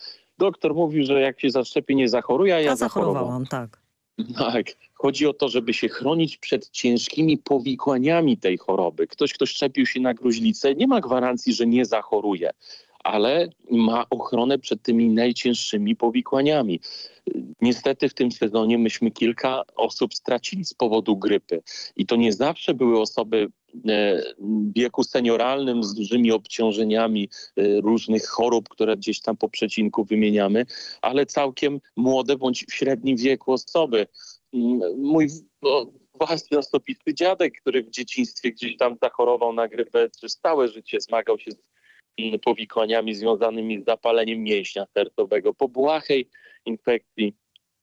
doktor mówił, że jak się zaszczepi, nie zachoruje, a ja zachorowałam, tak. Tak. Chodzi o to, żeby się chronić przed ciężkimi powikłaniami tej choroby. Ktoś, kto szczepił się na gruźlicę, nie ma gwarancji, że nie zachoruje, ale ma ochronę przed tymi najcięższymi powikłaniami. Niestety w tym sezonie myśmy kilka osób stracili z powodu grypy. I to nie zawsze były osoby e, wieku senioralnym z dużymi obciążeniami e, różnych chorób, które gdzieś tam po przecinku wymieniamy, ale całkiem młode bądź w średnim wieku osoby. Mm, Mój no, własny osobisty dziadek, który w dzieciństwie gdzieś tam zachorował na grypę, przez całe życie zmagał się z powikłaniami związanymi z zapaleniem mięśnia sercowego po błahej infekcji,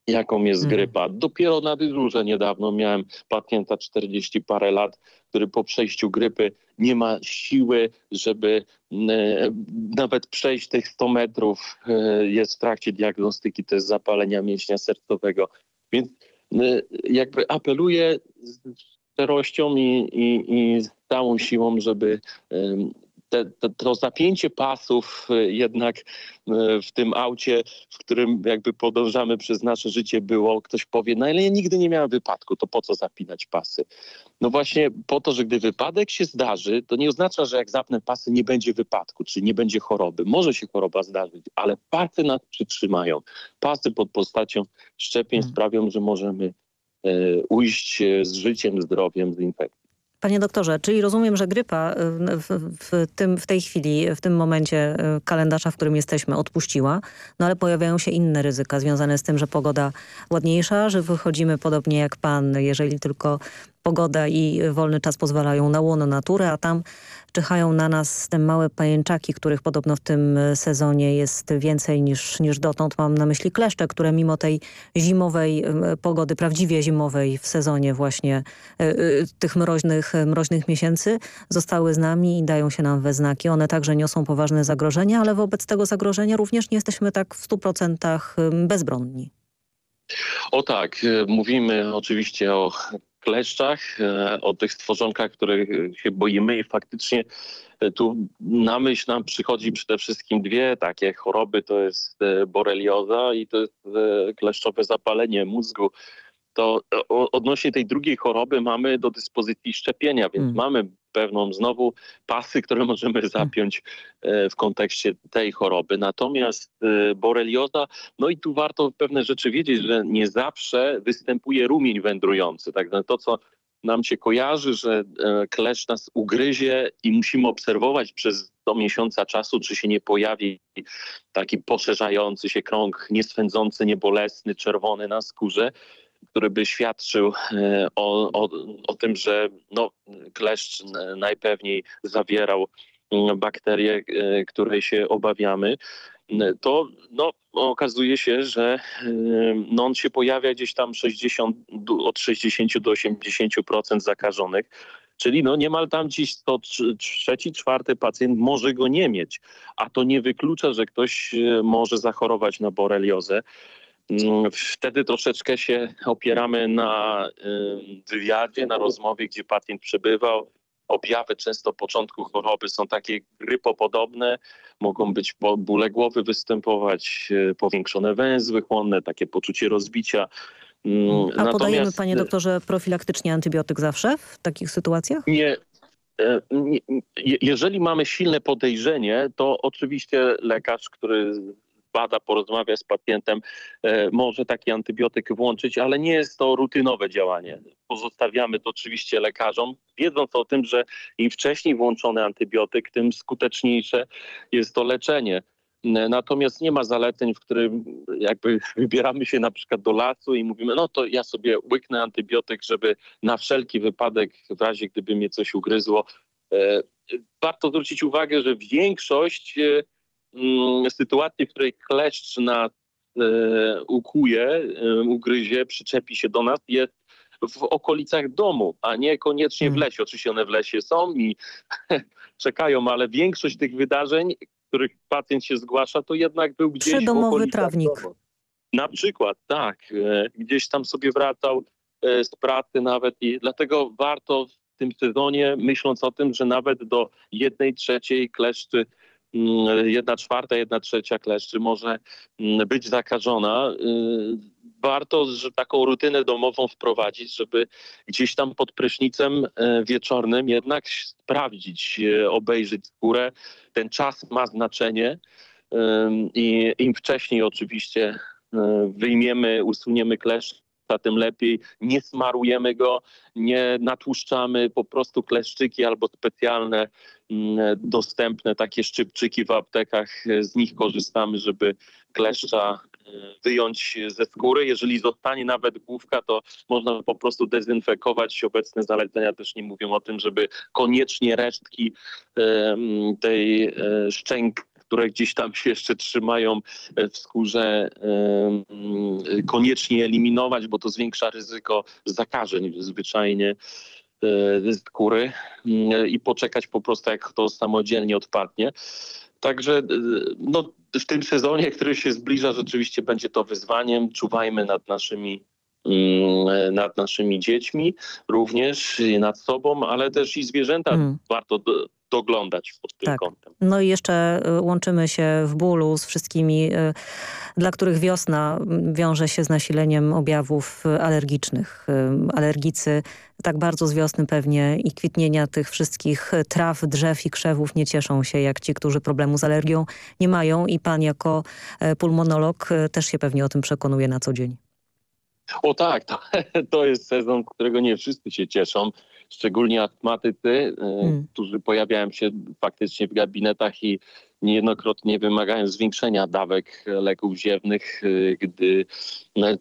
jaką jest grypa. Dopiero na dyżurze niedawno miałem pacjenta 40 parę lat, który po przejściu grypy nie ma siły, żeby e, nawet przejść tych 100 metrów. E, jest w trakcie diagnostyki też zapalenia mięśnia sercowego. Więc e, jakby apeluję z szczerością i, i, i z całą siłą, żeby te, te, to zapięcie pasów e, jednak e, w tym aucie, w którym jakby podążamy przez nasze życie było, ktoś powie, no ale ja nigdy nie miałem wypadku, to po co zapinać pasy? No właśnie po to, że gdy wypadek się zdarzy, to nie oznacza, że jak zapnę pasy nie będzie wypadku, czy nie będzie choroby. Może się choroba zdarzyć, ale pasy nas przytrzymają. Pasy pod postacią szczepień sprawią, że możemy e, ujść z życiem, zdrowiem z infekcji. Panie doktorze, czyli rozumiem, że grypa y, w, w, tym, w tej chwili, w tym momencie y, kalendarza, w którym jesteśmy, odpuściła, no ale pojawiają się inne ryzyka związane z tym, że pogoda ładniejsza, że wychodzimy podobnie jak pan, jeżeli tylko pogoda i wolny czas pozwalają na łono natury, a tam czyhają na nas te małe pajęczaki, których podobno w tym y, sezonie jest więcej niż, niż dotąd. Mam na myśli kleszcze, które mimo tej zimowej pogody, prawdziwie zimowej w sezonie właśnie y, y, tych mroźnych, mroźnych miesięcy zostały z nami i dają się nam we znaki. One także niosą poważne zagrożenia, ale wobec tego zagrożenia również nie jesteśmy tak w 100% bezbronni. O tak, e, mówimy oczywiście o kleszczach, e, o tych stworzonkach, których się boimy i faktycznie e, tu na myśl nam przychodzi przede wszystkim dwie takie choroby, to jest e, borelioza i to jest kleszczowe zapalenie mózgu. To odnośnie tej drugiej choroby mamy do dyspozycji szczepienia, więc mamy pewną znowu pasy, które możemy zapiąć e, w kontekście tej choroby. Natomiast e, borelioza, no i tu warto pewne rzeczy wiedzieć, że nie zawsze występuje rumień wędrujący. Także to, co nam się kojarzy, że e, kleszcz nas ugryzie i musimy obserwować przez do miesiąca czasu, czy się nie pojawi taki poszerzający się krąg, nieswędzący, niebolesny, czerwony na skórze, który by świadczył e, o, o, o tym, że no, kleszcz najpewniej zawierał mm, bakterię, e, której się obawiamy, n- to no, okazuje się, że e, no, on się pojawia gdzieś tam 60, do- od 60 do 80% zakażonych. Czyli no niemal tam dziś to trz- trzeci, czwarty pacjent może go nie mieć, a to nie wyklucza, że ktoś e, może zachorować na boreliozę. Mm, Wtedy troszeczkę się opieramy na wywiadzie, na rozmowie, gdzie pacjent przebywał. Objawy często początku choroby są takie grypopodobne, mogą być bóle głowy występować, e, powiększone węzły chłonne, takie poczucie rozbicia. Mm, A podajemy, natomiast- panie doktorze, profilaktycznie antybiotyk zawsze w takich sytuacjach? Nie. e, Jeżeli mamy silne podejrzenie, to oczywiście lekarz, który bada, porozmawia z pacjentem, e, może taki antybiotyk włączyć, ale nie jest to rutynowe działanie. Pozostawiamy to oczywiście lekarzom, wiedząc o tym, że im wcześniej włączony antybiotyk, tym skuteczniejsze jest to leczenie. N- Natomiast nie ma zaleceń, w którym jakby wybieramy się na przykład do lasu i mówimy, no to ja sobie łyknę antybiotyk, żeby na wszelki wypadek, w razie gdyby mnie coś ugryzło. E, Warto zwrócić uwagę, że większość e, sytuacji, w której kleszcz nas e, ukuje, e, ugryzie, przyczepi się do nas, jest w okolicach domu, a nie koniecznie w lesie. Oczywiście one w lesie są i czekają, ale większość tych wydarzeń, których pacjent się zgłasza, to jednak był gdzieś w Przydomowy okolicach trawnik. domu. Na przykład, tak. e, Gdzieś tam sobie wracał z pracy nawet i dlatego warto w tym sezonie, myśląc o tym, że nawet do jednej trzeciej kleszczy, mm, jedna czwarta, jedna trzecia kleszczy może mm, być zakażona, y, warto że taką rutynę domową wprowadzić, żeby gdzieś tam pod prysznicem e, wieczornym jednak sprawdzić, e, obejrzeć skórę. Ten czas ma znaczenie i im wcześniej oczywiście wyjmiemy, usuniemy kleszcz, tym lepiej. Nie smarujemy go, nie natłuszczamy, po prostu kleszczyki albo specjalne mm, dostępne takie szczypczyki w aptekach, e, z nich korzystamy, żeby kleszcza e, wyjąć ze skóry. Jeżeli zostanie nawet główka, to można po prostu dezynfekować. Obecne zalecenia też nie mówią o tym, żeby koniecznie resztki em, tej e, szczęk które gdzieś tam się jeszcze trzymają e, w skórze, koniecznie eliminować, bo to zwiększa ryzyko zakażeń zwyczajnie e, skóry mm, i poczekać po prostu, jak to samodzielnie odpadnie. Także e, no, w tym sezonie, który się zbliża, rzeczywiście będzie to wyzwaniem. Czuwajmy nad naszymi mm, nad naszymi dziećmi, również nad sobą, ale też i zwierzęta warto do, doglądać pod tym Tak. kątem. No i jeszcze y, łączymy się w bólu z wszystkimi, y, dla których wiosna wiąże się z nasileniem objawów y, alergicznych. Alergicy tak bardzo z wiosny pewnie i kwitnienia tych wszystkich traw, drzew i krzewów nie cieszą się jak ci, którzy problemu z alergią nie mają i pan jako pulmonolog też się pewnie o tym przekonuje na co dzień. O tak, to, to jest sezon, którego nie wszyscy się cieszą, szczególnie astmatycy, e, którzy pojawiają się faktycznie w gabinetach i niejednokrotnie wymagają zwiększenia dawek leków ziewnych, e, gdy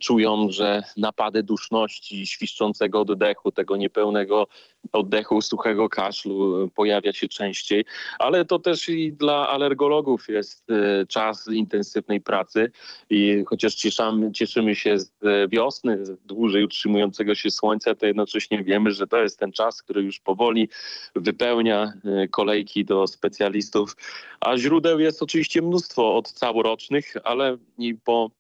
czują, że napady duszności, świszczącego oddechu, tego niepełnego oddechu, suchego kaszlu e, pojawia się częściej. Ale to też i dla alergologów jest e, czas intensywnej pracy i chociaż cieszamy, cieszymy się z e, wiosny, z dłużej utrzymującego się słońca, to jednocześnie wiemy, że to jest ten czas, który już powoli wypełnia e, kolejki do specjalistów. A źródeł jest oczywiście mnóstwo od całorocznych, ale i po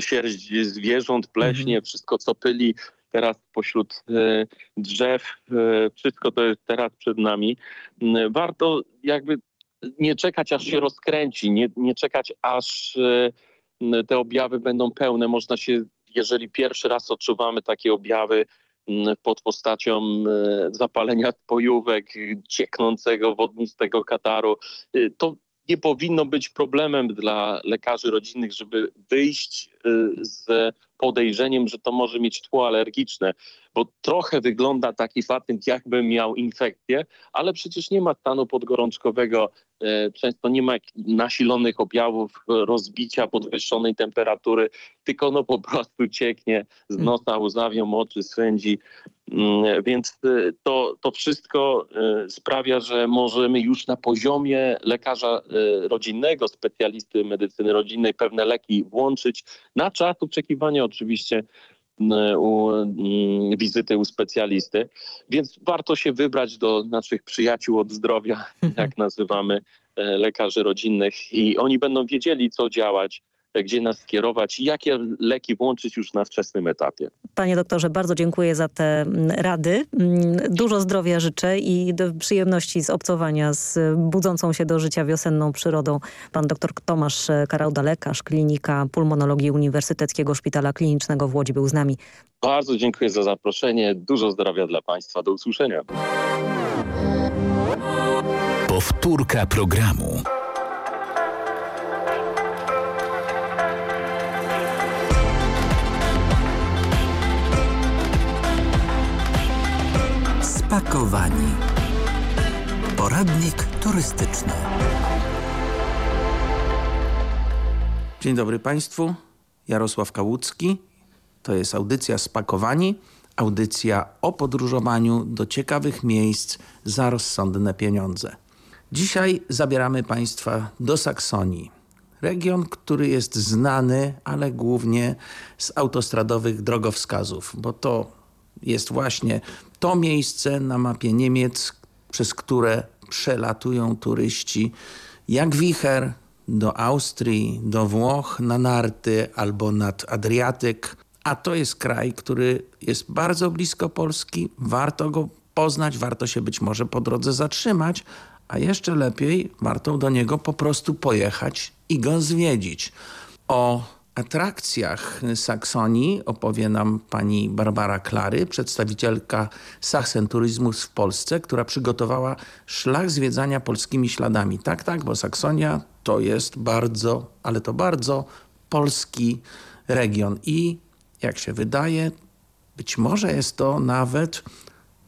sierść zwierząt, pleśnie, wszystko co pyli, teraz pośród e, drzew, e, wszystko to jest teraz przed nami. Mm, Warto jakby nie czekać, aż się rozkręci, nie, nie czekać, aż e, te objawy będą pełne. Można się, jeżeli pierwszy raz odczuwamy takie objawy pod postacią zapalenia pojówek, cieknącego, wodnistego kataru, e, to nie powinno być problemem dla lekarzy rodzinnych, żeby wyjść z podejrzeniem, że to może mieć tło alergiczne, bo trochę wygląda taki pacjent, jakby miał infekcję, ale przecież nie ma stanu podgorączkowego, e, często nie ma nasilonych objawów rozbicia, podwyższonej temperatury, tylko no po prostu cieknie z nosa, łzawią oczy, swędzi. Mm, Więc y, to, to wszystko y, sprawia, że możemy już na poziomie lekarza y, rodzinnego, specjalisty medycyny rodzinnej pewne leki włączyć na czas oczekiwania oczywiście mm, u mm, wizyty u specjalisty. Więc warto się wybrać do naszych przyjaciół od zdrowia, jak nazywamy e, lekarzy rodzinnych i oni będą wiedzieli, co działać, gdzie nas skierować i jakie leki włączyć już na wczesnym etapie. Panie doktorze, bardzo dziękuję za te mm, rady. Mm, Dużo zdrowia życzę i do przyjemności z obcowania z budzącą się do życia wiosenną przyrodą. Pan doktor Tomasz Karauda, lekarz, klinika pulmonologii Uniwersyteckiego Szpitala Klinicznego w Łodzi był z nami. Bardzo dziękuję za zaproszenie. Dużo zdrowia dla Państwa. Do usłyszenia. Powtórka programu. Spakowani. Poradnik turystyczny. Dzień dobry Państwu. Jarosław Kałucki. To jest audycja Spakowani. Audycja o podróżowaniu do ciekawych miejsc za rozsądne pieniądze. Dzisiaj zabieramy Państwa do Saksonii. region, który jest znany, ale głównie z autostradowych drogowskazów, bo to jest właśnie to miejsce na mapie Niemiec, przez które przelatują turyści jak wicher do Austrii, do Włoch na narty albo nad Adriatyk. A to jest kraj, który jest bardzo blisko Polski. Warto go poznać, warto się być może po drodze zatrzymać, a jeszcze lepiej warto do niego po prostu pojechać i go zwiedzić. O atrakcjach Saksonii opowie nam pani Barbara Klary, przedstawicielka Sachsen Tourismus w Polsce, która przygotowała szlak zwiedzania polskimi śladami. Tak, tak, bo Saksonia to jest bardzo, ale to bardzo polski region i jak się wydaje, być może jest to nawet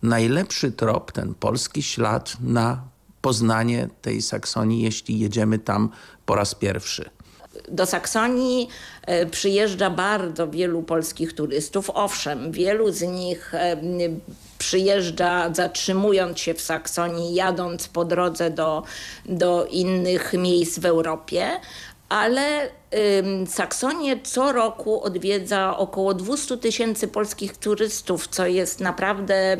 najlepszy trop, ten polski ślad na poznanie tej Saksonii, jeśli jedziemy tam po raz pierwszy. Do Saksonii e, przyjeżdża bardzo wielu polskich turystów. Owszem, wielu z nich e, przyjeżdża zatrzymując się w Saksonii, jadąc po drodze do, do innych miejsc w Europie, ale ym, Saksonię co roku odwiedza około 200 tysięcy polskich turystów, co jest naprawdę,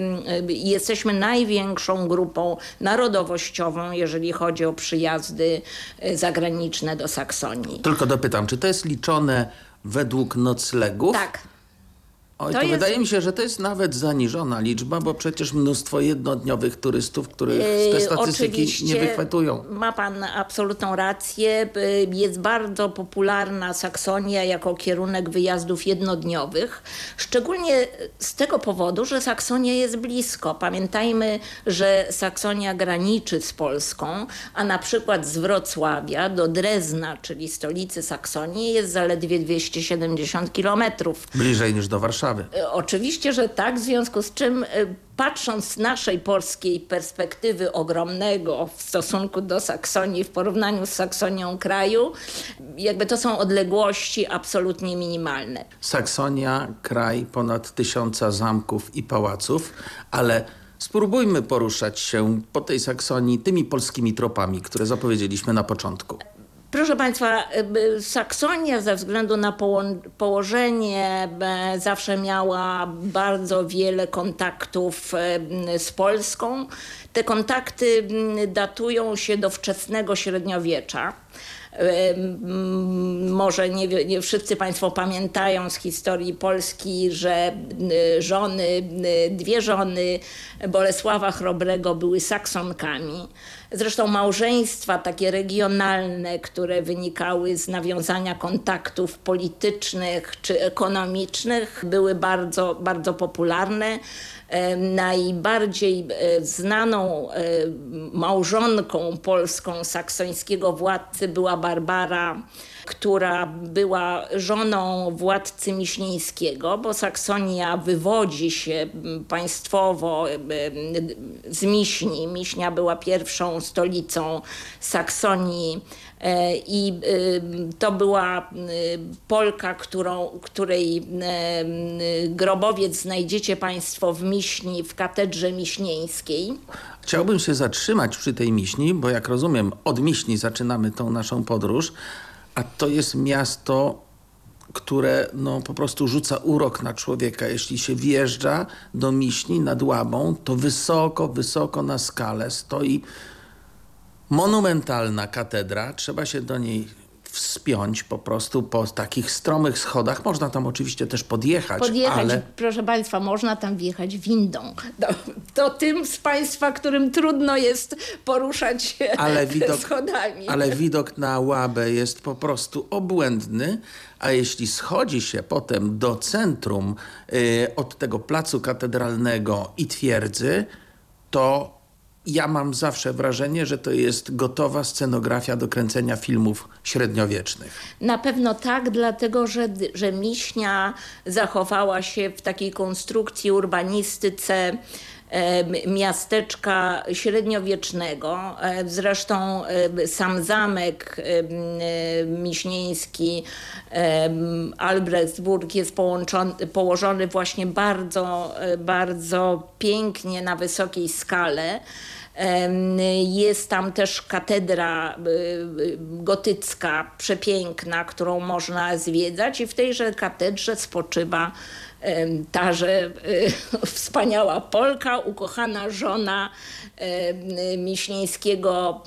y, jesteśmy największą grupą narodowościową, jeżeli chodzi o przyjazdy y, zagraniczne do Saksonii. Tylko dopytam, czy to jest liczone według noclegów? Tak. Oj, To to, jest- wydaje mi się, że to jest nawet zaniżona liczba, bo przecież mnóstwo jednodniowych turystów, których te Yy, statystyki oczywiście nie wychwytują. Ma pan absolutną rację. Jest bardzo popularna Saksonia jako kierunek wyjazdów jednodniowych. Szczególnie z tego powodu, że Saksonia jest blisko. Pamiętajmy, że Saksonia graniczy z Polską, a na przykład z Wrocławia do Drezna, czyli stolicy Saksonii, jest zaledwie 270 kilometrów. Bliżej niż do Warszawy. E, Oczywiście, że tak, w związku z czym e, patrząc z naszej polskiej perspektywy ogromnego w stosunku do Saksonii, w porównaniu z Saksonią kraju, jakby to są odległości absolutnie minimalne. Saksonia, kraj ponad tysiąca zamków i pałaców, ale spróbujmy poruszać się po tej Saksonii tymi polskimi tropami, które zapowiedzieliśmy na początku. Proszę Państwa, y, Saksonia ze względu na poło- położenie e, zawsze miała bardzo wiele kontaktów z Polską. Te kontakty datują się do wczesnego średniowiecza. E, m, Może nie, nie wszyscy Państwo pamiętają z historii Polski, że y, żony, y, dwie żony Bolesława Chrobrego były Saksonkami. Zresztą małżeństwa takie regionalne, które wynikały z nawiązania kontaktów politycznych czy ekonomicznych, były bardzo, bardzo popularne. E, Najbardziej e, znaną e, małżonką polską saksońskiego władcy była Barbara która była żoną władcy Miśnieńskiego, bo Saksonia wywodzi się państwowo em, z Miśni. Miśnia była pierwszą stolicą Saksonii e, i em, to była m, Polka, którą, której em, grobowiec znajdziecie państwo w Miśni, w katedrze miśnieńskiej. Chciałbym się zatrzymać przy tej Miśni, bo jak rozumiem, od Miśni zaczynamy tą naszą podróż, a to jest miasto, które no, po prostu rzuca urok na człowieka. Jeśli się wjeżdża do Miśni nad Łabą, to wysoko, wysoko na skale stoi monumentalna katedra. Trzeba się do niej wspiąć po prostu po takich stromych schodach. Można tam oczywiście też podjechać, Podjechać, ale... proszę Państwa, można tam wjechać windą. No, to tym z Państwa, którym trudno jest poruszać się Ale widok, schodami. ale widok na łabę jest po prostu obłędny, a jeśli schodzi się potem do centrum y, od tego placu katedralnego i twierdzy, to ja mam zawsze wrażenie, że to jest gotowa scenografia do kręcenia filmów średniowiecznych. Na pewno tak, dlatego że, że Miśnia zachowała się w takiej konstrukcji, urbanistyce miasteczka średniowiecznego. E, Zresztą sam zamek e, miśnieński Albrechtsburg jest położony właśnie bardzo, e, bardzo pięknie na wysokiej skale. Jest tam też katedra gotycka, przepiękna, którą można zwiedzać i w tejże katedrze spoczywa Tarze wspaniała Polka, ukochana żona Miśnieńskiego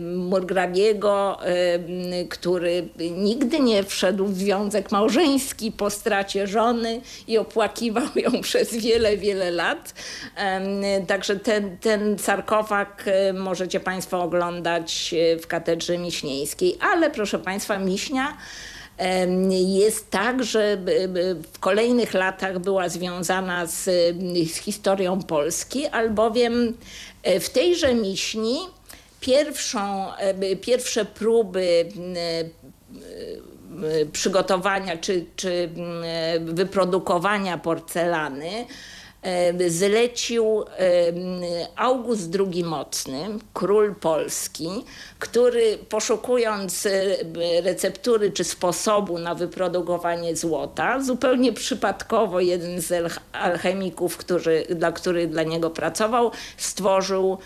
Murgrabiego, który nigdy nie wszedł w związek małżeński po stracie żony i opłakiwał ją przez wiele, wiele lat. Także ten, ten sarkofag możecie Państwo oglądać w katedrze miśnieńskiej. Ale proszę Państwa, Miśnia jest tak, że w kolejnych latach była związana z, z historią Polski, albowiem w tejże miśni pierwszą, pierwsze próby przygotowania czy, czy wyprodukowania porcelany zlecił August II Mocny, król Polski, który poszukując receptury czy sposobu na wyprodukowanie złota, zupełnie przypadkowo jeden z alchemików, który, dla których dla niego pracował, stworzył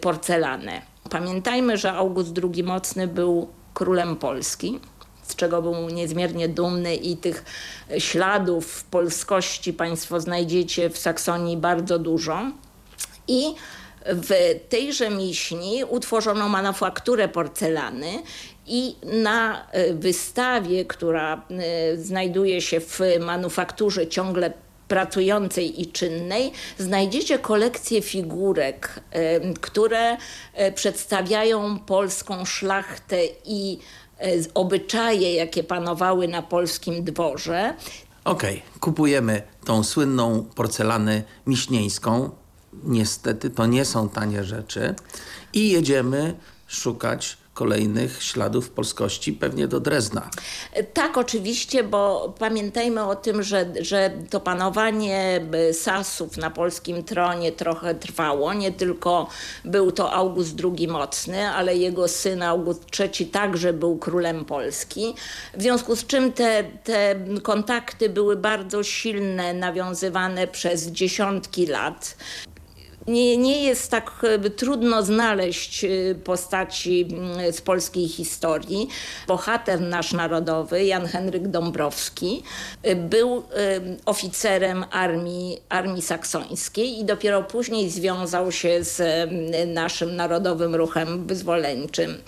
porcelanę. Pamiętajmy, że August II Mocny był królem Polski z czego był niezmiernie dumny i tych śladów polskości Państwo znajdziecie w Saksonii bardzo dużo. I w tejże miśni utworzono manufakturę porcelany i na wystawie, która znajduje się w manufakturze ciągle pracującej i czynnej, znajdziecie kolekcję figurek, które przedstawiają polską szlachtę i obyczaje, jakie panowały na polskim dworze. Okej, okay. kupujemy tą słynną porcelanę miśnieńską. Niestety to nie są tanie rzeczy. I jedziemy szukać kolejnych śladów polskości, pewnie do Drezna. Tak, oczywiście, bo pamiętajmy o tym, że, że to panowanie Sasów na polskim tronie trochę trwało. Nie tylko był to August II Mocny, ale jego syn August III także był królem Polski. W związku z czym te, te kontakty były bardzo silne, nawiązywane przez dziesiątki lat. Nie, nie jest tak trudno znaleźć postaci z polskiej historii. Bohater nasz narodowy, Jan Henryk Dąbrowski, był oficerem armii, armii saksońskiej i dopiero później związał się z naszym narodowym ruchem wyzwoleńczym.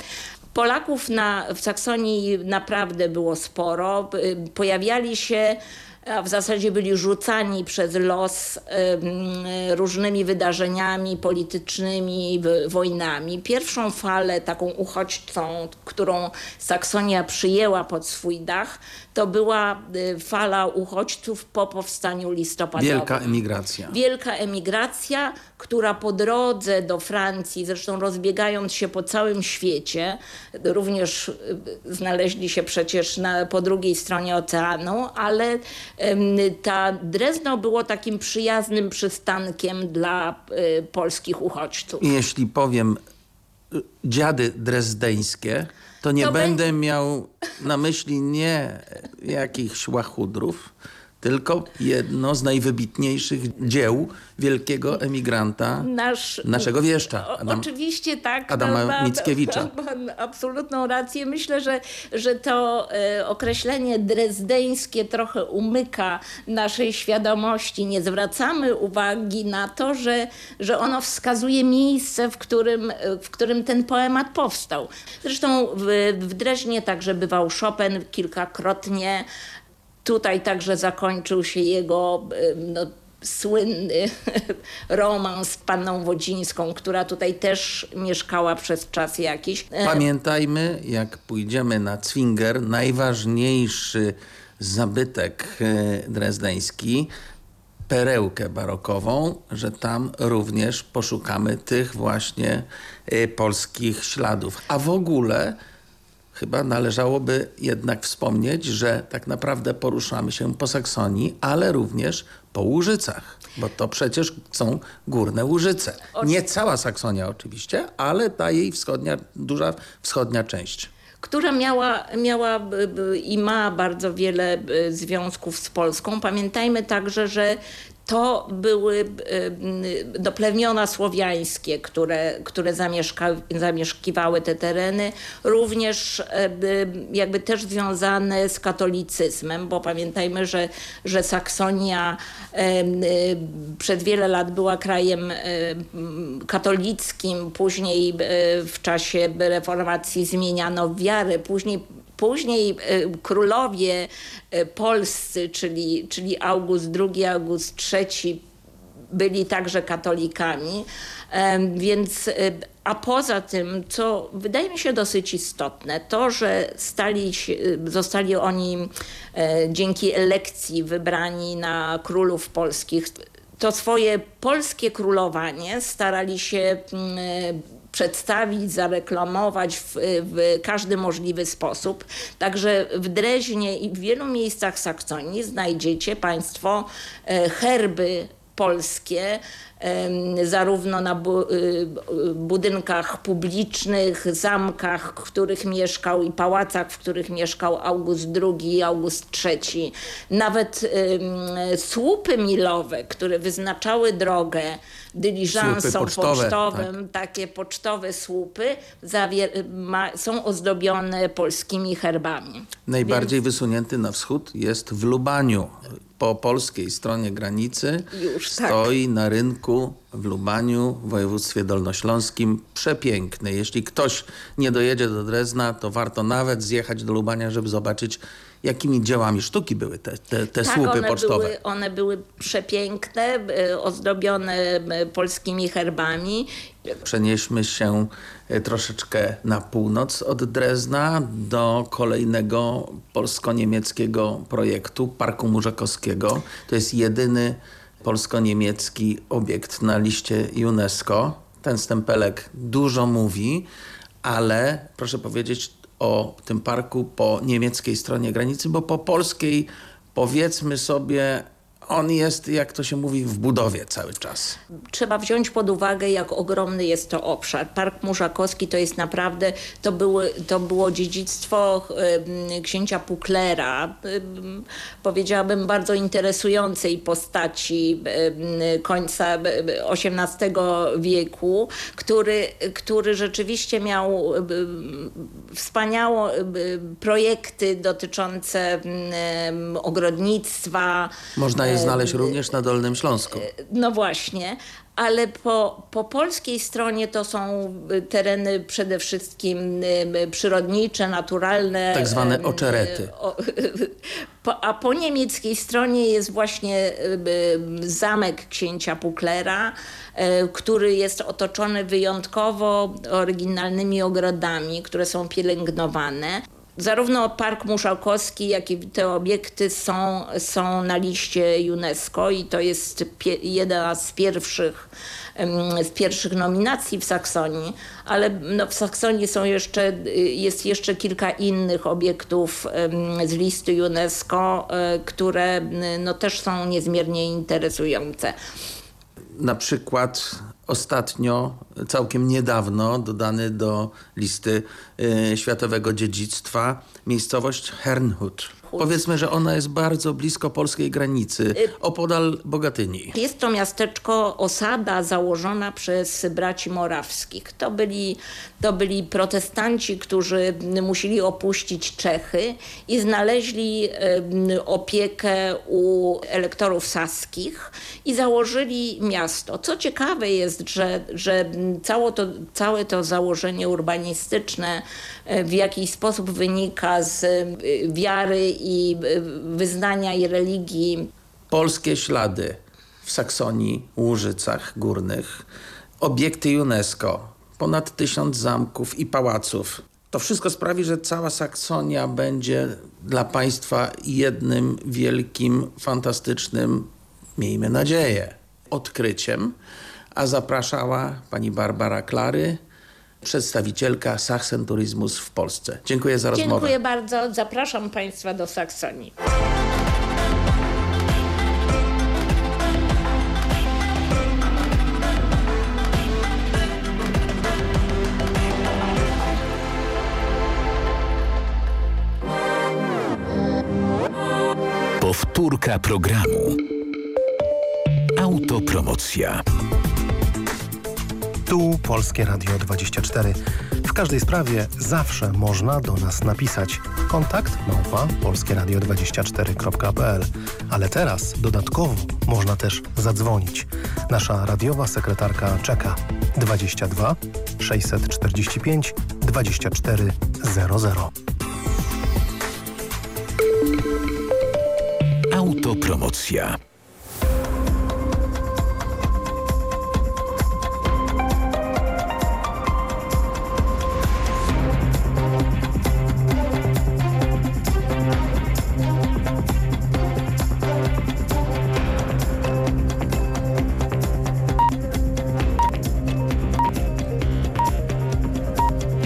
Polaków na, w Saksonii naprawdę było sporo. Pojawiali się a w zasadzie byli rzucani przez los różnymi wydarzeniami politycznymi, wojnami. Pierwszą falę taką uchodźcą, którą Saksonia przyjęła pod swój dach, to była fala uchodźców po powstaniu listopadowym. Wielka emigracja. Wielka emigracja, która po drodze do Francji, zresztą rozbiegając się po całym świecie, również znaleźli się przecież na, po drugiej stronie oceanu, ale ta Drezno było takim przyjaznym przystankiem dla y, polskich uchodźców. Jeśli powiem dziady drezdeńskie, to nie To będę miał na myśli nie jakichś łachudrów, tylko jedno z najwybitniejszych dzieł wielkiego emigranta Nasz, naszego wieszcza. Adam, Oczywiście tak. Adama ma- Mickiewicza. Ma pan absolutną rację. Myślę, że, że to e, określenie drezdeńskie trochę umyka naszej świadomości. Nie zwracamy uwagi na to, że, że ono wskazuje miejsce, w którym, w którym ten poemat powstał. Zresztą w, w Dreźnie także bywał Chopin kilkakrotnie. Tutaj także zakończył się jego no, słynny romans z panną Wodzińską, która tutaj też mieszkała przez czas jakiś. E, Pamiętajmy, jak pójdziemy na Zwinger, najważniejszy zabytek e, drezdeński, perełkę barokową, że tam również poszukamy tych właśnie e, polskich śladów. A w ogóle chyba należałoby jednak wspomnieć, że tak naprawdę poruszamy się po Saksonii, ale również po Łużycach, bo to przecież są górne Łużyce. Nie cała Saksonia oczywiście, ale ta jej wschodnia, duża wschodnia część. która miała, miała i ma bardzo wiele b- związków z Polską. Pamiętajmy także, że to były no, plemiona słowiańskie, które, które zamieszkiwały te tereny, również jakby też związane z katolicyzmem, bo pamiętajmy, że, że Saksonia przez wiele lat była krajem katolickim, później w czasie reformacji zmieniano wiarę, później Później królowie polscy, czyli, czyli August II, August III byli także katolikami, więc a poza tym, co wydaje mi się dosyć istotne, to, że stali, zostali oni dzięki elekcji wybrani na królów polskich, to swoje polskie królowanie starali się przedstawić, zareklamować w, w, każdy możliwy sposób. Także w Dreźnie i w wielu miejscach Saksonii znajdziecie Państwo herby polskie, zarówno na budynkach publicznych, zamkach, w których mieszkał i pałacach, w których mieszkał August II i August III. Nawet słupy milowe, które wyznaczały drogę dyliżansom pocztowe, pocztowym, tak. takie pocztowe słupy są ozdobione polskimi herbami. Najbardziej Więc... wysunięty na wschód jest w Lubaniu. Po polskiej stronie granicy Już, tak. stoi na rynku w Lubaniu, w województwie dolnośląskim. Przepiękny. Jeśli ktoś nie dojedzie do Drezna, to warto nawet zjechać do Lubania, żeby zobaczyć jakimi dziełami sztuki były te, te, te tak, słupy one pocztowe. Były, one były przepiękne, ozdobione polskimi herbami. Przenieśmy się e, troszeczkę na północ od Drezna do kolejnego polsko-niemieckiego projektu Parku Murzakowskiego. To jest jedyny polsko-niemiecki obiekt na liście UNESCO. Ten stempelek dużo mówi, ale proszę powiedzieć, o tym parku po niemieckiej stronie granicy, bo po polskiej powiedzmy sobie on jest, jak to się mówi, w budowie cały czas. Trzeba wziąć pod uwagę, jak ogromny jest to obszar. Park Murzakowski to jest naprawdę, to, były, to było dziedzictwo księcia Puklera, powiedziałabym bardzo interesującej postaci końca XVIII wieku, który, który rzeczywiście miał wspaniałe projekty dotyczące ogrodnictwa. Można je znaleźć również na Dolnym Śląsku. No właśnie, ale po, po polskiej stronie to są tereny przede wszystkim przyrodnicze, naturalne. Tak zwane oczerety. A po niemieckiej stronie jest właśnie zamek księcia Puklera, który jest otoczony wyjątkowo oryginalnymi ogrodami, które są pielęgnowane. Zarówno Park Muszałkowski, jak i te obiekty są, są na liście UNESCO i to jest jedna z pierwszych, z pierwszych nominacji w Saksonii, ale no w Saksonii są jeszcze, jest jeszcze kilka innych obiektów z listy UNESCO, e, które no też są niezmiernie interesujące. Na przykład ostatnio, całkiem niedawno dodany do listy y, Światowego Dziedzictwa miejscowość Hernhut. Powiedzmy, że ona jest bardzo blisko polskiej granicy, opodal Bogatyni. Jest to miasteczko, osada założona przez braci morawskich. To byli, to byli protestanci, którzy musieli opuścić Czechy i znaleźli opiekę u elektorów saskich i założyli miasto. Co ciekawe jest, że, że cało to, całe to założenie urbanistyczne w jakiś sposób wynika z wiary i wyznania i religii. Polskie ślady w Saksonii, Łużycach Górnych, obiekty UNESCO, ponad tysiąc zamków i pałaców. To wszystko sprawi, że cała Saksonia będzie dla Państwa jednym wielkim, fantastycznym, miejmy nadzieję, odkryciem. A zapraszała pani Barbara Klary, przedstawicielka Sachsen Tourismus w Polsce. Dziękuję za rozmowę. Dziękuję bardzo. Zapraszam Państwa do Saksonii. Powtórka programu. Autopromocja. Tu Polskie Radio 24. W każdej sprawie zawsze można do nas napisać. Kontakt małpa polskieradio24.pl Ale teraz dodatkowo można też zadzwonić. Nasza radiowa sekretarka czeka 22 645 2400. Autopromocja.